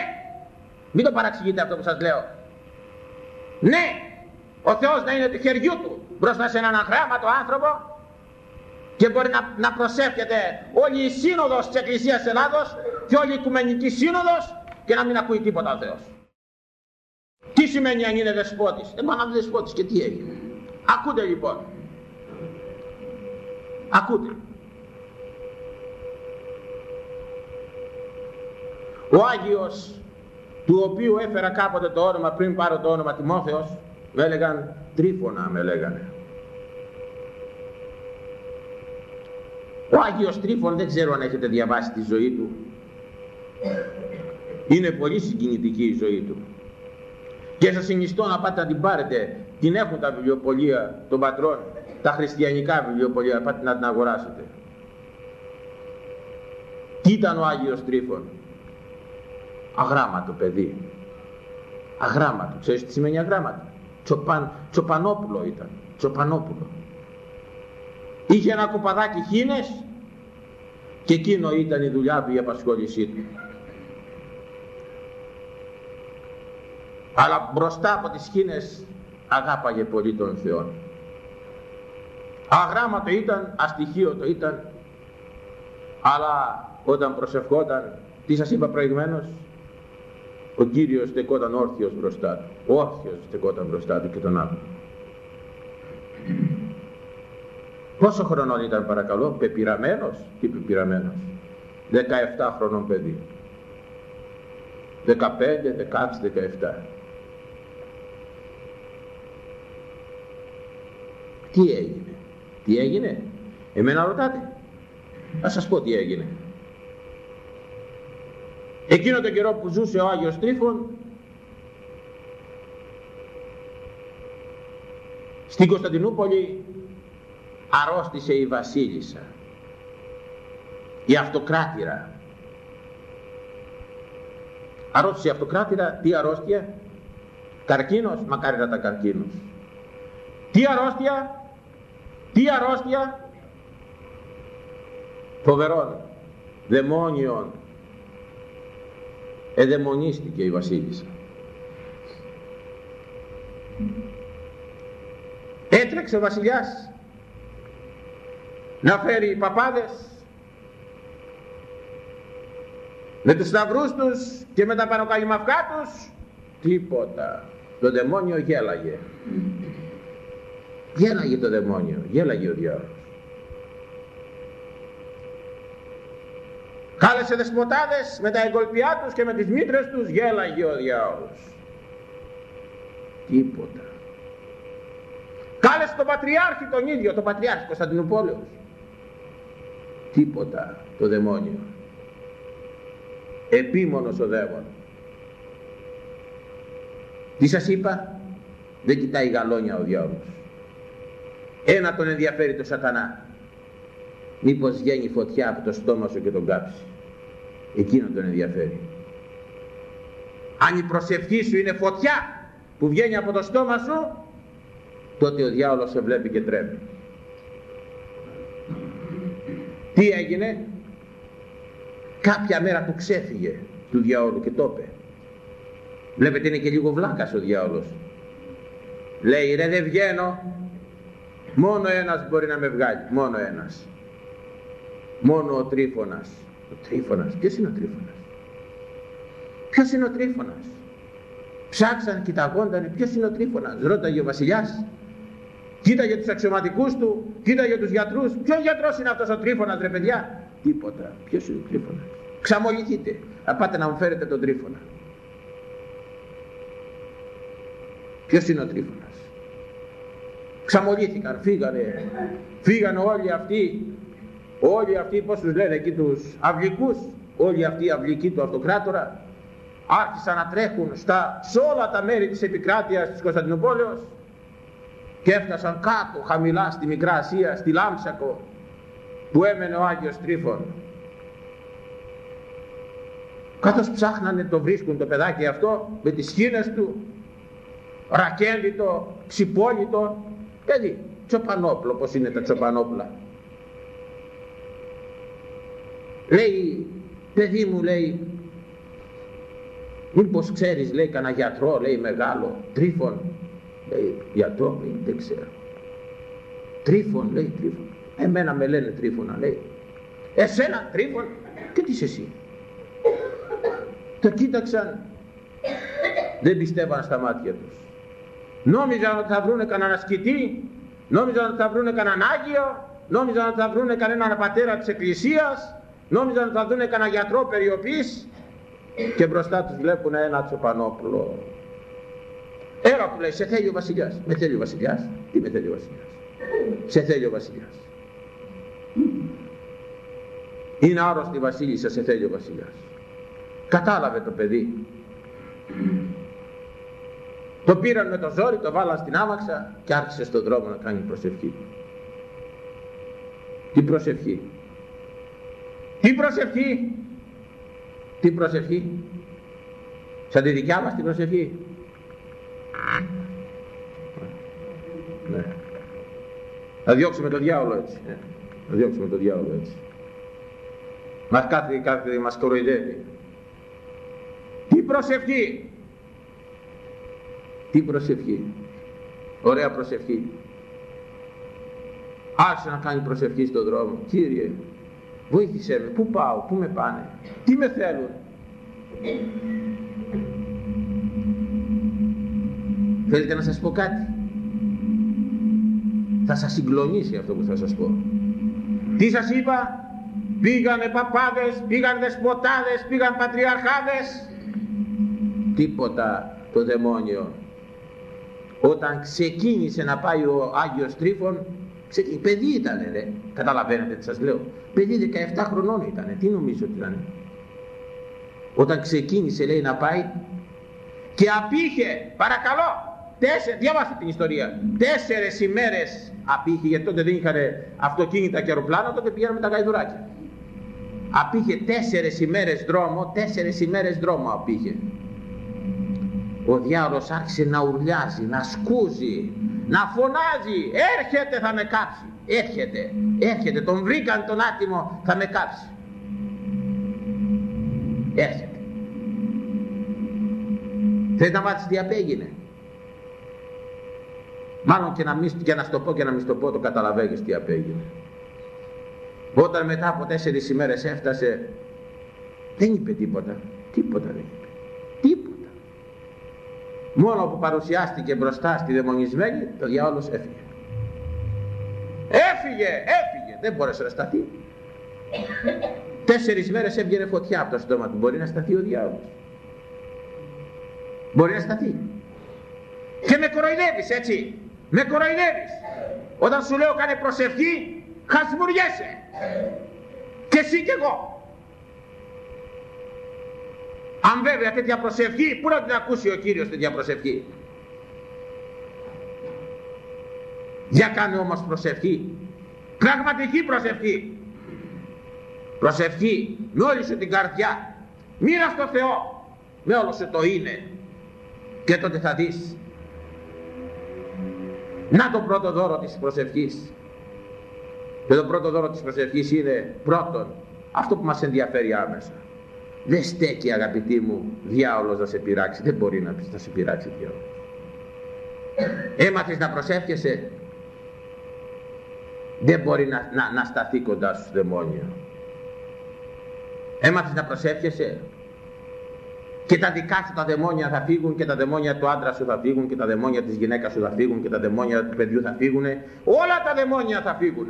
μην το παραξηγείτε αυτό που σας λέω ναι ο Θεός να είναι του χεριού του μπροστά σε έναν αγράμματο άνθρωπο και μπορεί να, να προσεύχεται όλη η σύνοδος της Εκκλησίας Ελλάδος και όλη η Οικουμενική Σύνοδος και να μην ακούει τίποτα ο Θεός. Τι σημαίνει αν είναι δεσπότης; Ε, μα αν είναι δεσπότης και τι έγινε; Ακούτε λοιπόν. Ακούτε. Ο Άγιος του οποίου έφερα κάποτε το όνομα πριν πάρω το όνομα Τιμόθεος με έλεγαν τρίφωνα με λέγανε. Ο Άγιος Τρίφων δεν ξέρω αν έχετε διαβάσει τη ζωή του. Είναι πολύ συγκινητική η ζωή του. Και σας συνιστώ να πάτε να την πάρετε. Την έχουν τα βιβλιοπολία των πατρών, τα χριστιανικά βιβλιοπολία, πάτε να την αγοράσετε. Τι ήταν ο Άγιος Τρίφων. Αγράμματο παιδί. Αγράμματο. Ξέρεις τι σημαίνει αγράμματο; Τσοπαν, τσοπανόπουλο ήταν. Τσοπανόπουλο. Είχε ένα κοπαδάκι χίνες και εκείνο ήταν η δουλειά του η απασχόλησή του. Αλλά μπροστά από τις χίνες αγάπαγε πολύ τον Θεό. Αγράμματο ήταν, αστοιχείωτο ήταν, αλλά όταν προσευχόταν, τι σας είπα προηγουμένως, ο Κύριος στεκόταν όρθιος μπροστά του. Όρθιος στεκόταν μπροστά του και τον άκουγε. Πόσο χρονών ήταν παρακαλώ, πεπειραμένος, τι πεπειραμένος, 17 χρονών παιδί. 15, 16, 17. Τι έγινε, τι έγινε, εμένα ρωτάτε, θα σας πω τι έγινε. Εκείνο τον καιρό που ζούσε ο Άγιος Τρίφων, στην Κωνσταντινούπολη αρρώστησε η βασίλισσα. Η αυτοκράτηρα. Αρρώστησε η αυτοκράτηρα τι αρρώστια; Καρκίνος μακάρι να τα καρκίνος. Τι αρρώστια; Τι αρρώστια; Φοβερών δαιμόνιων εδαιμονίστηκε η βασίλισσα. Έτρεξε ο βασιλιάς να φέρει παπάδες. Με τους σταυρούς τους και με τα πανοκαλυμαυκά τους. Τίποτα. Το δαιμόνιο γέλαγε. Γέλαγε το δαιμόνιο. Γέλαγε ο διάολος κάλεσε δεσποτάδες με τα εγκολπιά τους και με τις μήτρες τους. Γέλαγε ο διάολος τίποτα. Κάλεσε τον Πατριάρχη τον ίδιο τον Πατριάρχη Κωνσταντινούπολεως τίποτα το δαιμόνιο. Επίμονος ο δαίμον. Τι σας είπα; Δεν κοιτάει γαλόνια ο διάολος. Ένα τον ενδιαφέρει το σατανά. Μήπως βγαίνει φωτιά από το στόμα σου και τον κάψει. Εκείνο τον ενδιαφέρει. Αν η προσευχή σου είναι φωτιά που βγαίνει από το στόμα σου τότε ο διάολος σε βλέπει και τρέμει τι έγινε; Κάποια μέρα του ξέφυγε του διαόλου και το είπε. Βλέπετε είναι και λίγο βλάκας ο διάολος. Λέει ρε δεν βγαίνω. Μόνο ένας μπορεί να με βγάλει. Μόνο ένας. Μόνο ο Τρίφωνας. Ο Τρίφωνας. Ποιος είναι ο Τρίφωνας; Ποιος είναι ο Τρίφωνας; Ψάξαν, κοιταγόντανε. Ποιος είναι ο Τρίφωνας; Ρώταγε ο βασιλιάς κοίταγε τους αξιωματικούς του, κοίταγε τους γιατρούς. Ποιος γιατρός είναι αυτός ο τρίφωνας ρε παιδιά; Τίποτα. Ποιος είναι ο τρίφωνας; Ξαμοληθείτε. Θα πάτε να μου φέρετε τον τρίφωνα. Ποιος είναι ο τρίφωνας; Ξαμολύθηκαν, φύγανε. Φύγανε όλοι αυτοί, όλοι αυτοί πώς τους λένε εκεί τους αυλικούς, όλοι αυτοί οι αυλικοί του αυτοκράτορα, άρχισαν να τρέχουν στα, σε όλα τα μέρη της επικράτειας της Κωνσταντινούπολεως και έφτασαν κάτω χαμηλά στη Μικρά Ασία, στη Λάμψακο που έμενε ο Άγιος Τρίφων. Καθώς ψάχνανε το βρίσκουν το παιδάκι αυτό με τις χίνες του, ρακέλιτο, ξυπόλιτο, παιδί τσοπανόπλο πως είναι τα τσοπανόπλα λέει παιδί μου λέει μήπως ξέρεις λέει κανένα γιατρό λέει μεγάλο τρίφων λέει γιατρό λέει δεν ξέρω τρίφων λέει τρίφων. Εμένα με λένε τρίφωνα λέει. Εσένα τρίφων και τι είσαι εσύ; Το κοίταξαν. Δεν πιστεύαν στα μάτια τους. Νόμιζαν ότι θα βρούνε κανέναν ασκητή νόμιζαν ότι θα βρούνε κανέναν Άγιο νόμιζαν ότι θα βρούνε κανέναν πατέρα της Εκκλησίας νόμιζαν ότι θα δούνε κανένα γιατρό περιοπής. Και μπροστά τους βλέπουν ένα τσοπανόπουλο έλα που λέει σε θέλει ο βασιλιάς με θέλει ο βασιλιάς τι με θέλει ο βασιλιάς σε θέλει ο βασιλιάς είναι άρρωστη η βασίλισσα σε θέλει ο βασιλιάς κατάλαβε το παιδί το πήραν με το ζόρι, το βάλαν στην άμαξα και άρχισε στον δρόμο να κάνει προσευχή. Τι προσευχή; Τι προσευχή; Τι προσευχή; Σαν τη δικιά μας την προσευχή; Ναι. Να διώξουμε το διάολο έτσι. Ναι. Να διώξουμε το διάολο έτσι. Μας κάθε, κάθε μας κοροϊδεύει. Τι προσευχή. Τι προσευχή. Ωραία προσευχή. Άρχισε να κάνει προσευχή στον δρόμο. Κύριε, βοήθησέ με, πού πάω, πού με πάνε, τι με θέλουν. Θέλετε να σας πω κάτι; Θα σας συγκλονίσει αυτό που θα σας πω. Τι σας είπα, πήγανε παπάδες, πήγαν δεσποτάδες, πήγαν πατριαρχάδες. Τίποτα το δαιμόνιο. Όταν ξεκίνησε να πάει ο Άγιος Τρίφων, ξεκίνησε, παιδί ήταν ρε, καταλαβαίνετε τι σας λέω. Παιδί 17 χρονών ήταν, τι νομίζω ότι ήταν. Όταν ξεκίνησε λέει να πάει και απήχε, παρακαλώ, τέσσερι, διαβάστε την ιστορία, τέσσερες ημέρες απήχε, γιατί τότε δεν είχαν αυτοκίνητα και αεροπλάνα, τότε πηγαίναμε τα γαϊδουράκια. Απήχε τέσσερες ημέρες δρόμο, τέσσερες ημέρες δρόμο απήχε. Ο διάολος άρχισε να ουρλιάζει, να σκούζει, να φωνάζει, έρχεται θα με κάψει. Έρχεται, έρχεται, τον βρήκαν τον άτιμο, θα με κάψει. Έρχεται. Θέλετε να μάθεις τι απέγινε. Μάλλον και να, μην, και να στο πω και να μην στο πω το καταλαβαίνεις τι απέγινε. Όταν μετά από τέσσερις ημέρες έφτασε δεν είπε τίποτα. Τίποτα δεν είπε. Τίποτα. Μόνο που παρουσιάστηκε μπροστά στη δαιμονισμένη το διάολος έφυγε. Έφυγε, έφυγε. Δεν μπόρεσε να σταθεί. Τέσσερις μέρες έβγαινε φωτιά από το στόμα του. Μπορεί να σταθεί ο διάολος. Μπορεί να σταθεί. Και με κοροϊδεύεις έτσι. Με κοροϊδεύεις. Όταν σου λέω κάνε προσευχή, χασμουριέσαι. Και εσύ και εγώ. Αν βέβαια τέτοια προσευχή, πού να την ακούσει ο Κύριος τέτοια προσευχή; Για κάνε όμως προσευχή. Πραγματική προσευχή. Προσευχή με όλη σου την καρδιά. Μοίρας στο Θεό. Με όλο σου το είναι. Και τότε θα δεις. Να το πρώτο δώρο της προσευχής. Και το πρώτο δώρο της προσευχής είναι πρώτον αυτό που μας ενδιαφέρει άμεσα. Δεν στέκει αγαπητοί μου διάολος να σε πειράξει. Δεν μπορεί να, να σε πειράξει διάολος. Έμαθες να προσεύχεσαι δεν μπορεί να, να, να σταθεί κοντά σου δαιμόνιο. Έμαθες να προσεύχεσαι και τα δικά σου τα δαιμόνια θα φύγουν και τα δαιμόνια του άντρα σου θα φύγουν και τα δαιμόνια της γυναίκας σου θα φύγουν και τα δαιμόνια του παιδιού θα φύγουν. Όλα τα δαιμόνια θα φύγουν.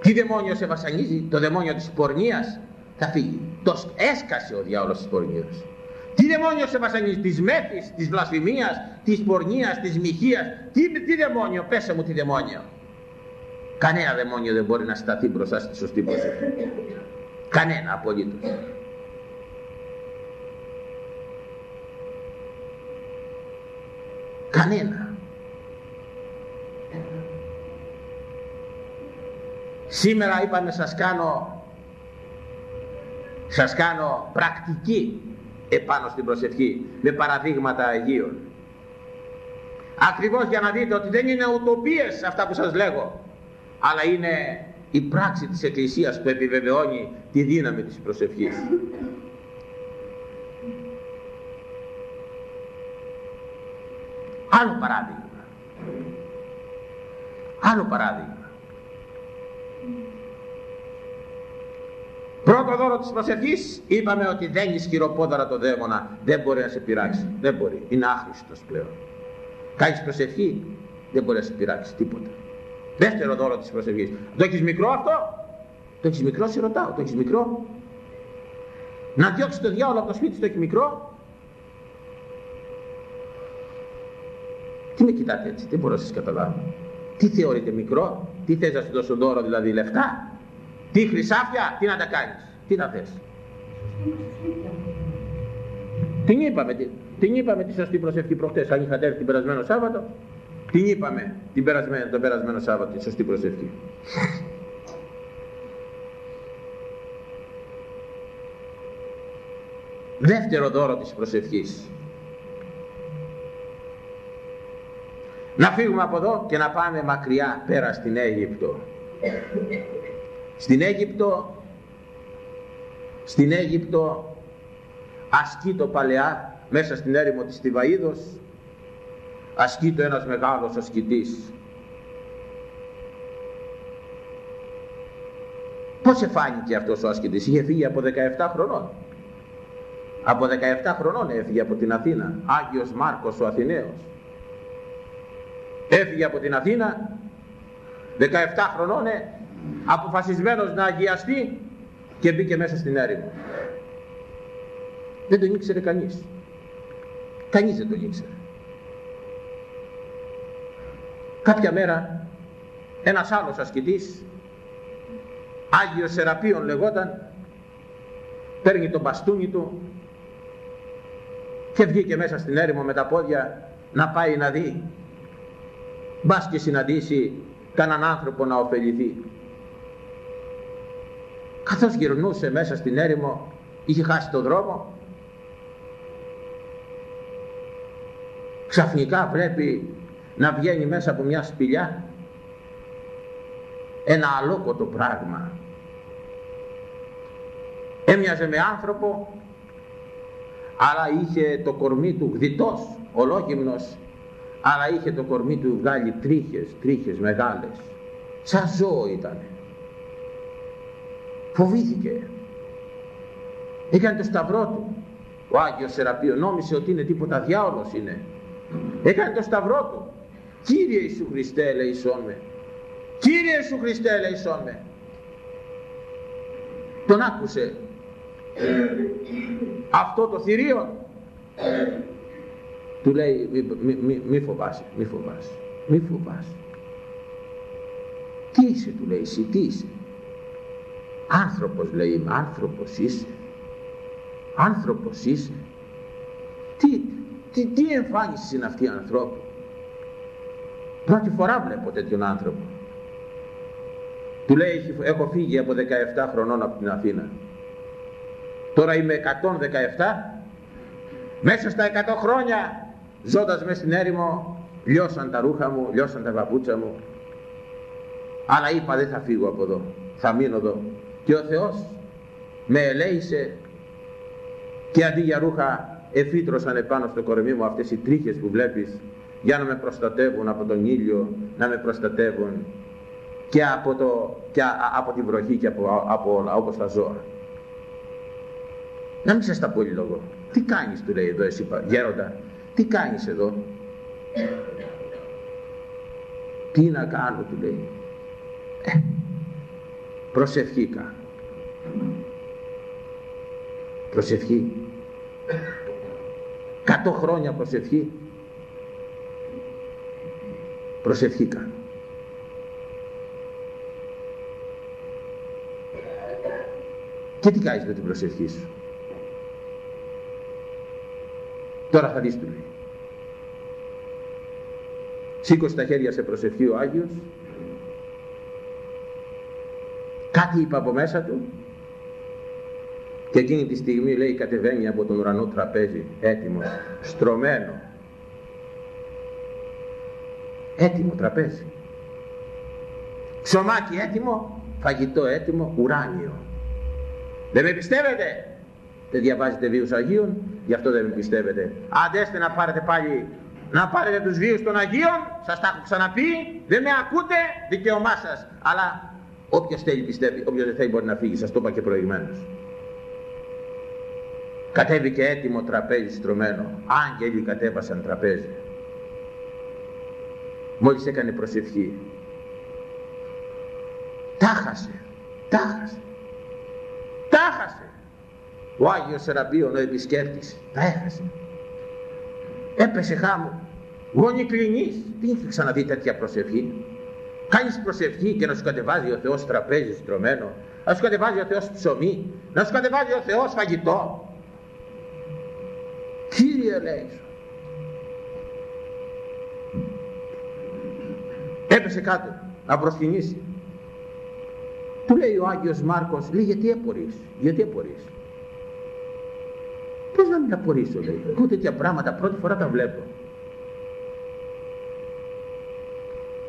Τι δαιμόνιο σε βασανίζει, το δαιμόνιο της πορνείας θα φύγει. Το έσκασε ο διάολος της πορνείας. Τι δαιμόνιο σε βασανίζει, της μέθης, της βλασφημίας, της πορνείας, της μοιχείας. Τι, τι δαιμόνιο, πέσε μου τι δαιμόνιο. Κανένα δαιμόνιο δεν μπορεί να σταθεί μπροστά στη σωστή προσευχή. Κανένα απολύτως. Κανένα. Σήμερα είπαμε σας κάνω σας κάνω πρακτική επάνω στην προσευχή με παραδείγματα Αγίων. Ακριβώς για να δείτε ότι δεν είναι ουτοπίες αυτά που σας λέγω, αλλά είναι η πράξη της Εκκλησίας που επιβεβαιώνει τη δύναμη της προσευχής. Άλλο παράδειγμα. Άλλο παράδειγμα. Πρώτο δώρο της προσευχής είπαμε ότι δεν ισχυροπόδαρα το δαίμονα, δεν μπορεί να σε πειράξει, δεν μπορεί, είναι άχρηστος πλέον. Κάνεις προσευχή, δεν μπορεί να σε πειράξει τίποτα. Δεύτερο δώρο της προσευχής. Το έχεις μικρό αυτό, το έχεις μικρό σε ρωτάω, το έχεις μικρό; Να διώξει το διάολο από το σπίτι το έχει μικρό; Τι με κοιτάτε έτσι, δεν μπορώ να σας καταλάβω. Τι θεωρείτε μικρό, τι θες να σου δώσω δώρο δηλαδή λεφτά, τι χρυσάφια, τι να τα κάνεις, τι να θες; Την είπαμε, την, την είπαμε τη σωστή προσευχή προχτές, αν είχατε έρθει την περασμένο Σάββατο, την είπαμε την περασμένο, τον περασμένο Σάββατο, τη σωστή προσευχή. Δεύτερο δώρο της προσευχής. Να φύγουμε από εδώ και να πάμε μακριά πέρα στην Αίγυπτο. Στην Αίγυπτο, στην Αίγυπτο ασκεί το παλαιά μέσα στην έρημο της Τιβαΐδος ασκεί το ένας μεγάλος ασκητής. Πώς εφάνηκε αυτός ο ασκητής, είχε φύγει από 17 χρονών. Από 17 χρονών έφυγε από την Αθήνα, Άγιος Μάρκος ο Αθηναίος. Έφυγε από την Αθήνα, 17 χρονών, ε, αποφασισμένος να αγιαστεί και μπήκε μέσα στην έρημο. Δεν τον ήξερε κανείς. Κανείς δεν τον ήξερε. Κάποια μέρα ένας άλλος ασκητής, Άγιος Σεραπείων λεγόταν, παίρνει το μπαστούνι του και βγήκε μέσα στην έρημο με τα πόδια να πάει να δει μπας και συναντήσει κανέναν άνθρωπο να ωφεληθεί. Καθώς γυρνούσε μέσα στην έρημο είχε χάσει το δρόμο ξαφνικά πρέπει να βγαίνει μέσα από μια σπηλιά ένα αλόκοτο πράγμα έμοιαζε με άνθρωπο αλλά είχε το κορμί του γδιτός, ολόγυμνος αλλά είχε το κορμί του βγάλει τρίχες, τρίχες μεγάλες. Σαν ζώο ήταν φοβήθηκε. Έκανε το σταυρό του. Ο Άγιος Σεραπείο νόμισε ότι είναι τίποτα διάολος είναι. Έκανε το σταυρό του. Κύριε Ιησού Χριστέ ελεησόν με. Κύριε Ιησού Χριστέ ελεησόν με. Τον άκουσε. Αυτό το θηρίο του λέει μη, μη, μη φοβάσαι, μη φοβάσαι, μη φοβάσαι. Τι είσαι του λέει εσύ, τι είσαι. Άνθρωπος λέει είμαι, άνθρωπος είσαι. Άνθρωπος είσαι. Τι, τι, τι εμφάνισης είναι αυτή η ανθρώπου; Πρώτη φορά βλέπω τέτοιον άνθρωπο. Του λέει έχω φύγει από 17 χρονών από την Αθήνα. Τώρα είμαι 117. Μέσα στα 100 χρόνια ζώντας μέσα στην έρημο λιώσαν τα ρούχα μου, λιώσαν τα παπούτσα μου. Αλλά είπα δεν θα φύγω από εδώ. Θα μείνω εδώ. Και ο Θεός με ελέησε και αντί για ρούχα εφήτρωσαν επάνω στο κορμί μου αυτές οι τρίχες που βλέπεις για να με προστατεύουν από τον ήλιο, να με προστατεύουν και από, το, και από την βροχή και από, από όλα, όπως τα ζώα. Να μην σας τα πω λόγο. Τι κάνεις του λέει εδώ εσύ γέροντα, τι κάνεις εδώ; Τι να κάνω του λέει. Ε, προσευχή κάνω. Προσευχή. Κατό χρόνια προσευχή προσευχή κάνω. Και τι κάνεις με την προσευχή σου; Τώρα θα δεις του λέει. Σήκωσε τα χέρια σε προσευχή ο Άγιος. Κάτι είπε από μέσα του. Και εκείνη τη στιγμή λέει κατεβαίνει από τον ουρανό τραπέζι έτοιμος, στρωμένο έτοιμο τραπέζι ψωμάκι έτοιμο φαγητό έτοιμο ουράνιο δεν με πιστεύετε; Δεν διαβάζετε βίους Αγίων γι' αυτό δεν με πιστεύετε αντέστε να πάρετε πάλι να πάρετε τους βίους των Αγίων σας τα έχω ξαναπεί δεν με ακούτε δικαίωμά σας. Αλλά όποιος θέλει πιστεύει όποιος δεν θέλει μπορεί να φύγει σας το είπα και προηγουμένως. Κατέβηκε έτοιμο τραπέζι στρωμένο. Άγγελοι κατέβασαν τραπέζι. Μόλις έκανε προσευχή. Τάχασε τάχασε τάχασε. Ο Άγιος Σεραπείων ο επισκέπτης τα έχασε έπεσε χάμω γονικλινής τι είχε ξαναδεί τέτοια προσευχή; Κάνεις προσευχή και να σου κατεβάζει ο Θεός τραπέζι στρωμένο. Να σου κατεβάζει ο Θεός ψωμί. Να σου κατεβάζει ο Θεός φαγητό. Κύριε λέει έπεσε κάτω. Να προσκυνήσει. Του λέει ο Άγιος Μάρκος λέει γιατί απορείς; Γιατί απορείς; Πως να μην απορρίσω λέει. Εγώ τέτοια πράγματα πρώτη φορά τα βλέπω.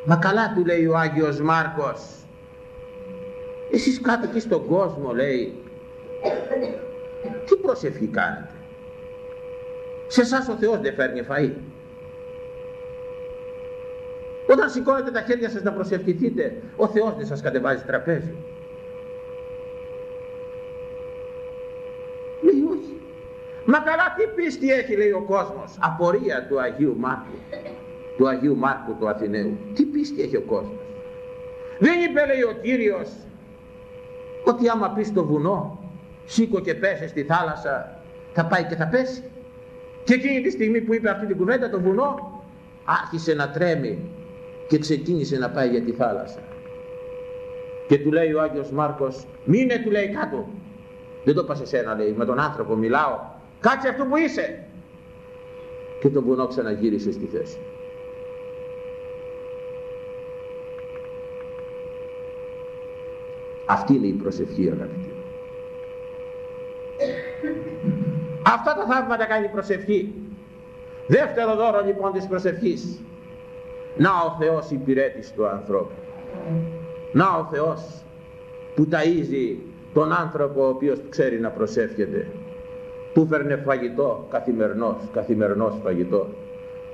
Μα καλά του λέει ο Άγιος Μάρκος. Εσείς κάτω εκεί στον κόσμο λέει. Τι προσευχή κάνετε. Σε εσάς ο Θεός δεν φέρνει φαΐ. Όταν σηκώνετε τα χέρια σας να προσευχηθείτε ο Θεός δεν σας κατεβάζει τραπέζι λέει όχι μα καλά τι πίστη έχει λέει ο κόσμος απορία του Αγίου Μάρκου του Αγίου Μάρκου του Αθηναίου τι πίστη έχει ο κόσμος δεν είπε λέει ο Κύριος ότι άμα πεις στο βουνό σήκω και πέσε στη θάλασσα θα πάει και θα πέσει και εκείνη τη στιγμή που είπε αυτή την κουβέντα το βουνό άρχισε να τρέμει και ξεκίνησε να πάει για τη θάλασσα. Και του λέει ο Άγιος Μάρκος, μείνε του λέει κάτω. Δεν το είπα σε σένα λέει, με τον άνθρωπο μιλάω. Κάτσε αυτό που είσαι. Και το βουνό ξαναγύρισε στη θέση. Αυτή είναι η προσευχή αγαπητοί. Αυτά τα θαύματα κάνει η προσευχή. Δεύτερο δώρο λοιπόν της προσευχής. Να ο Θεός υπηρέτης του ανθρώπου. Να ο Θεός που ταΐζει τον άνθρωπο ο οποίος ξέρει να προσεύχεται. Που φέρνε φαγητό; Καθημερινός, καθημερινός φαγητό.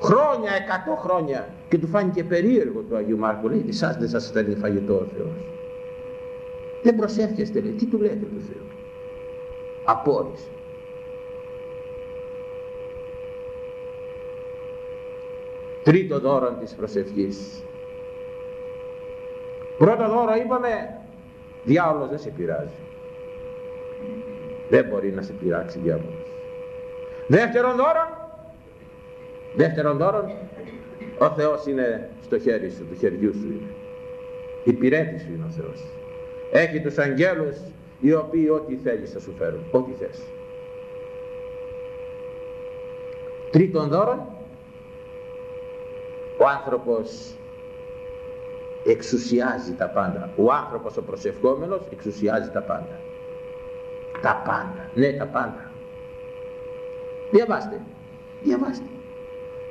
Χρόνια, εκατό χρόνια και του φάνηκε περίεργο του Αγίου Μάρκου. Λέει, εσάς δεν σας φέρνει φαγητό ο Θεός. Δεν προσεύχεστε λέει, τι του λέτε του Θεού. Απόρρισε. τρίτο δώρο της προσευχής πρώτο δώρο είπαμε διάολος δεν σε πειράζει δεν μπορεί να σε πειράξει διάβολος. Δεύτερον δώρο δεύτερον δώρο ο Θεός είναι στο χέρι σου, του χεριού σου είναι. Υπηρέτη σου είναι ο Θεός. Έχει τους αγγέλους οι οποίοι ό,τι θέλεις θα σου φέρουν ό,τι θες. Τρίτον δώρο ο άνθρωπος εξουσιάζει τα πάντα. Ο άνθρωπος ο προσευχόμενος εξουσιάζει τα πάντα. Τα πάντα. Ναι, τα πάντα. Διαβάστε. Διαβάστε.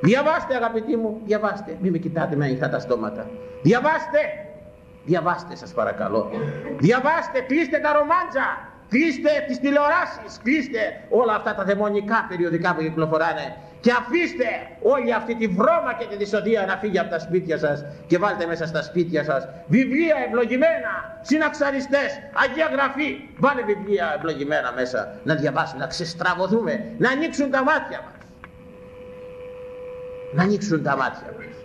Διαβάστε αγαπητοί μου. Διαβάστε. Μην με κοιτάτε με ανοιχτά τα στόματα. Διαβάστε. Διαβάστε σας παρακαλώ. Διαβάστε. Κλείστε τα ρομάντζα. Κλείστε τις τηλεοράσεις. Κλείστε όλα αυτά τα δαιμονικά περιοδικά που κυκλοφοράνε και αφήστε όλη αυτή τη βρώμα και τη δυσοδεία να φύγει από τα σπίτια σας και βάλτε μέσα στα σπίτια σας βιβλία ευλογημένα, συναξαριστές, Αγία Γραφή, βάλε βιβλία ευλογημένα μέσα να διαβάσουμε, να ξεστραβωθούμε, να ανοίξουν τα μάτια μας. Να ανοίξουν τα μάτια μας.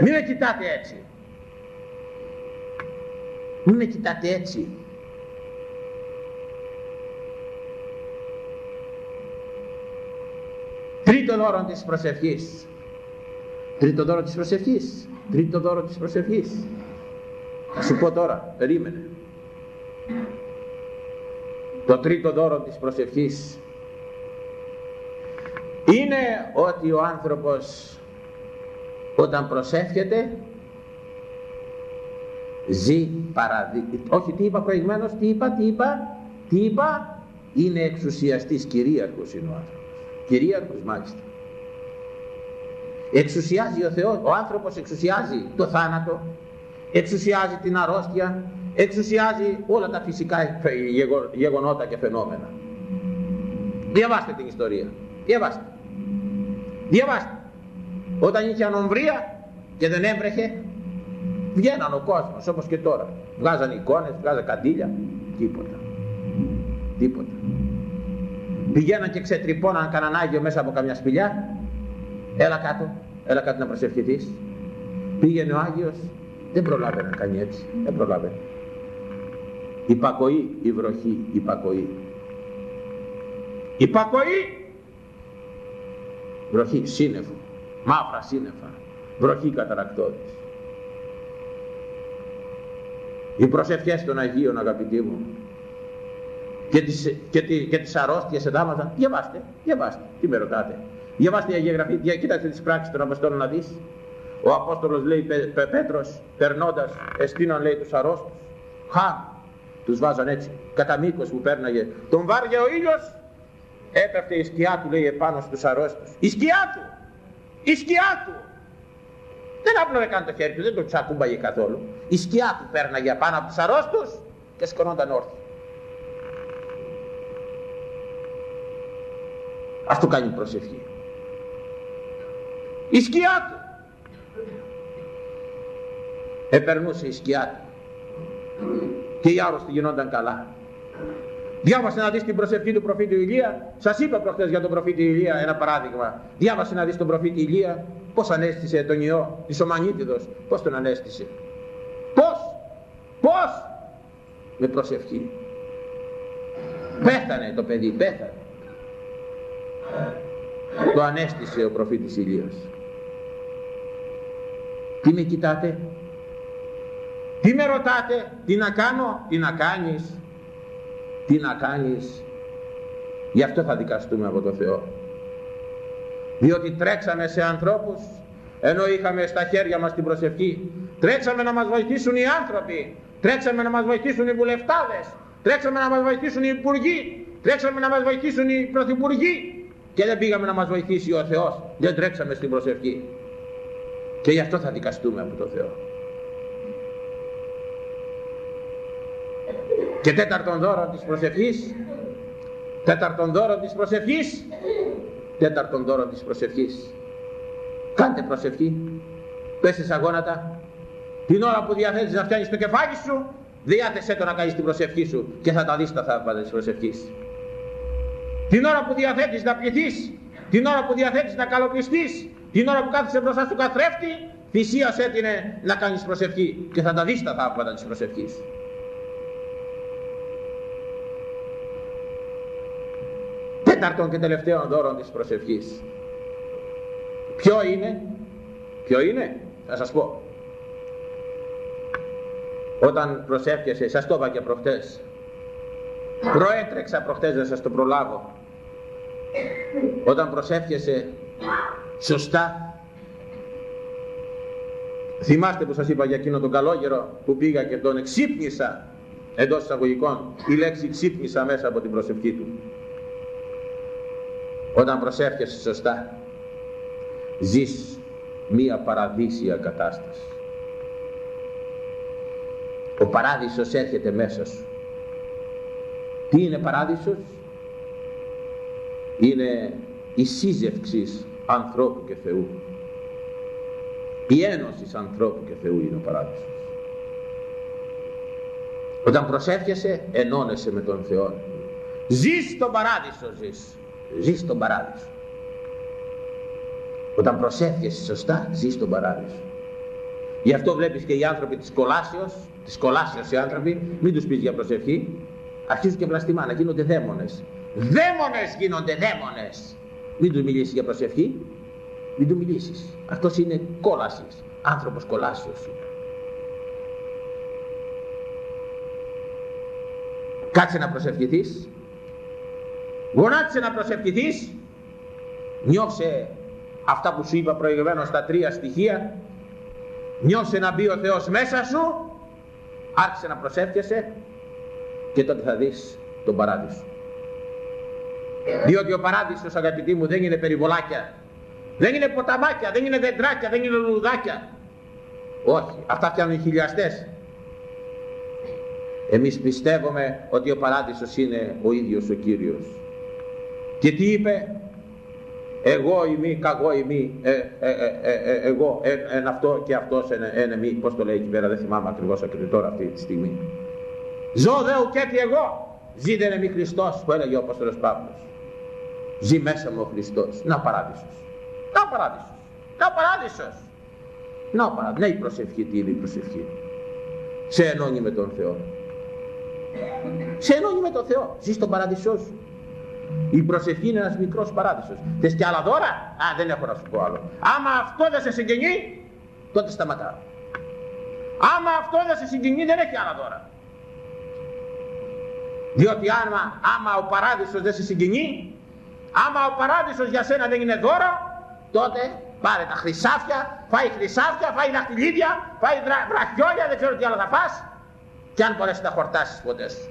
Μην με κοιτάτε έτσι. Μην με κοιτάτε έτσι. Τρίτο δώρο της προσευχής. Τρίτο δώρο της προσευχής. Τρίτο δώρο της προσευχής. Θα σου πω τώρα, περίμενε. Το τρίτο δώρο της προσευχής είναι ότι ο άνθρωπος όταν προσεύχεται ζει παραδί... Όχι, τι είπα προηγουμένως, τι είπα, τι είπα, τι είπα, είναι εξουσιαστής κυρίαρχος είναι ο άνθρωπος κυρίαρχος μάλιστα Εξουσιάζει ο Θεός, ο άνθρωπος εξουσιάζει το θάνατο, εξουσιάζει την αρρώστια, εξουσιάζει όλα τα φυσικά γεγονότα και φαινόμενα. Διαβάστε την ιστορία. Διαβάστε. Διαβάστε. Όταν είχε ανομβρία και δεν έβρεχε, βγαίναν ο κόσμος όπως και τώρα. Βγάζαν εικόνες, βγάζαν καντήλια, τίποτα. Τίποτα. Πηγαίναν και ξετρυπώναν κανέναν Άγιο μέσα από καμιά σπηλιά. Έλα κάτω, έλα κάτω να προσευχηθείς. Πήγαινε ο Άγιος, δεν προλάβαινε να κάνει έτσι. Δεν προλάβαινε. Υπακοή, η βροχή, υπακοή. Υπακοή. Βροχή, σύννεφο. Μαύρα σύννεφα. Βροχή καταρακτώδης. Οι προσευχές των Αγίων αγαπητοί μου και τις, και, τι, και τις αρρώστιες εντάματα, διαβάστε, διαβάστε, τι με ρωτάτε. Διαβάστε η Αγία Γραφή, δια, κοίταξτε τις πράξεις των Αποστόλων να δεις. Ο Απόστολος λέει Πέ, Πέ, Πέτρος, περνώντας, εστίναν λέει τους αρρώστους. Χαμ, τους βάζαν έτσι, κατά μήκος που πέρναγε. Τον βάρια ο ήλιος, έπεφτε η σκιά του λέει επάνω στους αρρώστους. Η σκιά του, η σκιά του. Δεν άπλωνε καν το χέρι του, δεν το τσακούμπαγε καθόλου. Η σκιά του πέρναγε πάνω από τους αρρώστους και σκονόταν όρθιο. Αυτό κάνει προσευχή. Η σκιά του. Επερνούσε η σκιά του. Και οι άρρωστοι γινόταν καλά. Διάβασε να δεις την προσευχή του προφήτη Ηλία. Σας είπα προχθές για τον προφήτη Ηλία ένα παράδειγμα. Διάβασε να δεις τον προφήτη Ηλία πώς ανέστησε τον ιό της Ομανίτιδος. Πώς τον ανέστησε. Πώς. Πώς. Με προσευχή. Πέθανε το παιδί, πέθανε. Το ανέστησε ο προφήτης Ηλίας. Τι με κοιτάτε, τι με ρωτάτε, τι να κάνω, τι να κάνεις, τι να κάνεις; Γι' αυτό θα δικαστούμε από το Θεό. Διότι τρέξαμε σε ανθρώπους, ενώ είχαμε στα χέρια μας την προσευχή, τρέξαμε να μας βοηθήσουν οι άνθρωποι, τρέξαμε να μας βοηθήσουν οι βουλευτάδες, τρέξαμε να μας βοηθήσουν οι υπουργοί, τρέξαμε να μας βοηθήσουν οι πρωθυπουργοί, και δεν πήγαμε να μας βοηθήσει ο Θεός. Δεν τρέξαμε στην προσευχή. Και γι' αυτό θα δικαστούμε από το Θεό. Και τέταρτον δώρο της προσευχής τέταρτον δώρο της προσευχής τέταρτον δώρο της προσευχής. Κάντε προσευχή. Πες στα γόνατα την ώρα που διαθέτεις να φτιάνεις το κεφάλι σου διάθεσέ το να κάνεις την προσευχή σου και θα τα δεις τα θαύματα της προσευχής την ώρα που διαθέτεις να πληθείς, την ώρα που διαθέτεις να καλοπιστείς, την ώρα που κάθεσαι μπροστά του καθρέφτη, θυσίασέ την να κάνεις προσευχή και θα τα δεις τα θαύματα της προσευχής. Τέταρτον και τελευταίον δώρο της προσευχής. Ποιο είναι, ποιο είναι, θα σας πω. Όταν προσεύχεσαι, σας το είπα και προχτές, προέτρεξα προχτές να σας το προλάβω όταν προσεύχεσαι σωστά θυμάστε που σας είπα για εκείνο τον καλόγερο που πήγα και τον εξύπνησα εντός εισαγωγικών. Η λέξη ξύπνησα μέσα από την προσευχή του. Όταν προσεύχεσαι σωστά ζεις μία παραδείσια κατάσταση. Ο παράδεισος έρχεται μέσα σου. Τι είναι παράδεισος; Είναι η σύζευξης ανθρώπου και Θεού. Η ένωσης ανθρώπου και Θεού είναι ο παράδεισος. Όταν προσεύχεσαι ενώνεσαι με τον Θεό. Ζεις στον παράδεισο ζεις. Ζεις στον παράδεισο. Όταν προσεύχεσαι σωστά ζεις στον παράδεισο. Γι' αυτό βλέπεις και οι άνθρωποι της κολάσεως, της κολάσεως οι άνθρωποι, μην τους πεις για προσευχή, αρχίζουν και να γίνονται δαίμονες. Δαίμονες γίνονται δαίμονες. Μην του μιλήσεις για προσευχή. Μην του μιλήσεις. Αυτός είναι κόλασης. Άνθρωπος κολάσιος είναι. Κάτσε να προσευχηθείς. Γονάτισε να προσευχηθείς. Νιώσε αυτά που σου είπα προηγουμένως στα τρία στοιχεία. Νιώσε να μπει ο Θεός μέσα σου. Άρχισε να προσεύχεσαι και τότε θα δεις τον παράδεισο. Διότι ο παράδεισος αγαπητοί μου δεν είναι περιβολάκια. Δεν είναι ποταμάκια, δεν είναι δεντράκια, δεν είναι λουλουδάκια. Όχι, αυτά φτιάχνουν οι χιλιαστές. Εμείς πιστεύουμε ότι ο παράδεισος είναι ο ίδιος ο Κύριος. Και τι είπε, εγώ ημί, καγώ ημί, ε, ε, ε, εγώ, εν αυτό και αυτός εν, εν εμί, πώς το λέει εκεί πέρα, δεν θυμάμαι ακριβώς ακριβώς τώρα αυτή τη στιγμή. Ζω δε ουκέτι εγώ, ζει δεν εμεί Χριστός, που έλεγε ο Απόστολος Παύλος. Ζει μέσα μου ο Χριστός, να παράδεισος, να παράδεισος, να παράδεισος. Να ο παράδεισος, ναι η προσευχή, τι είναι η προσευχή. Σε ενώνει με τον Θεό. Σε ενώνει με τον Θεό, ζει στον παράδεισό σου. Η προσευχή είναι ένας μικρός παράδεισος. Θες και άλλα δώρα; Α, δεν έχω να σου πω άλλο. Άμα αυτό δεν σε συγκινεί, τότε σταματά. Άμα αυτό δεν σε συγκινεί, δεν έχει άλλα δώρα. Διότι άμα, άμα ο παράδεισος δεν σε συγκινεί, άμα ο παράδεισος για σένα δεν είναι δώρο, τότε πάρε τα χρυσάφια, φάει χρυσάφια, φάει δαχτυλίδια, φάει βραχιόλια, δεν ξέρω τι άλλο θα φας και αν μπορέσεις να χορτάσεις ποτέ σου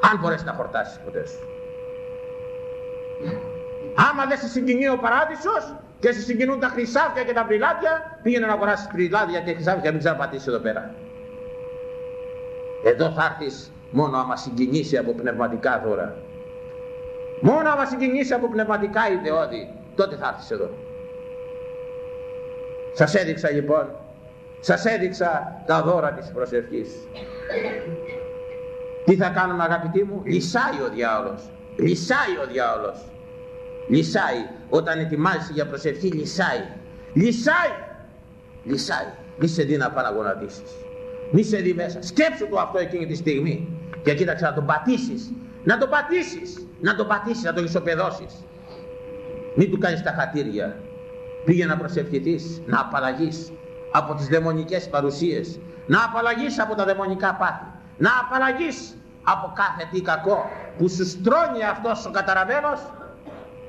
αν μπορέσεις να χορτάσεις ποτέ σου. Άμα δεν σε συγκινεί ο παράδεισος και σε συγκινούν τα χρυσάφια και τα πριλάδια, πήγαινε να αγοράσεις πριλάδια και χρυσάφια μην ξαναπατήσεις εδώ πέρα. Εδώ θα έρθεις μόνο άμα συγκινήσει από πνευματικά δώρα. Μόνο άμα συγκινήσει από πνευματικά ιδεώδη, τότε θα έρθεις εδώ. Σας έδειξα λοιπόν, σας έδειξα τα δώρα της προσευχής. Τι θα κάνουμε αγαπητοί μου, λυσάει ο διάολος, λυσάει ο διάολος. Λυσάει, όταν ετοιμάζεσαι για προσευχή λυσάει. Λυσάει, λυσάει. Μη σε δει να πάει να Μη σε δει μέσα. Σκέψου το αυτό εκείνη τη στιγμή. Και κοίταξε να τον πατήσεις. Να τον πατήσεις. Να τον πατήσεις, να τον ισοπεδώσεις. Μην του κάνεις τα χατήρια. Πήγε να προσευχηθείς, να απαλλαγείς από τις δαιμονικές παρουσίες. Να απαλλαγείς από τα δαιμονικά πάθη. Να απαλλαγείς από κάθε τι κακό που σου στρώνει αυτός ο καταραμένος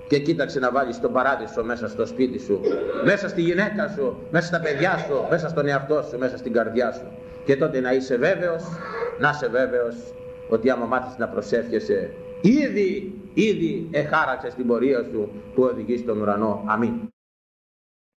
και κοίταξε να βάλεις τον παράδεισο μέσα στο σπίτι σου, μέσα στη γυναίκα σου, μέσα στα παιδιά σου, μέσα στον εαυτό σου, μέσα στην καρδιά σου. Και τότε να είσαι βέβαιος, να είσαι βέβαιος ότι άμα μάθεις να προσεύχεσαι, ήδη, ήδη εχάραξες την πορεία σου που οδηγείς στον ουρανό. Αμήν.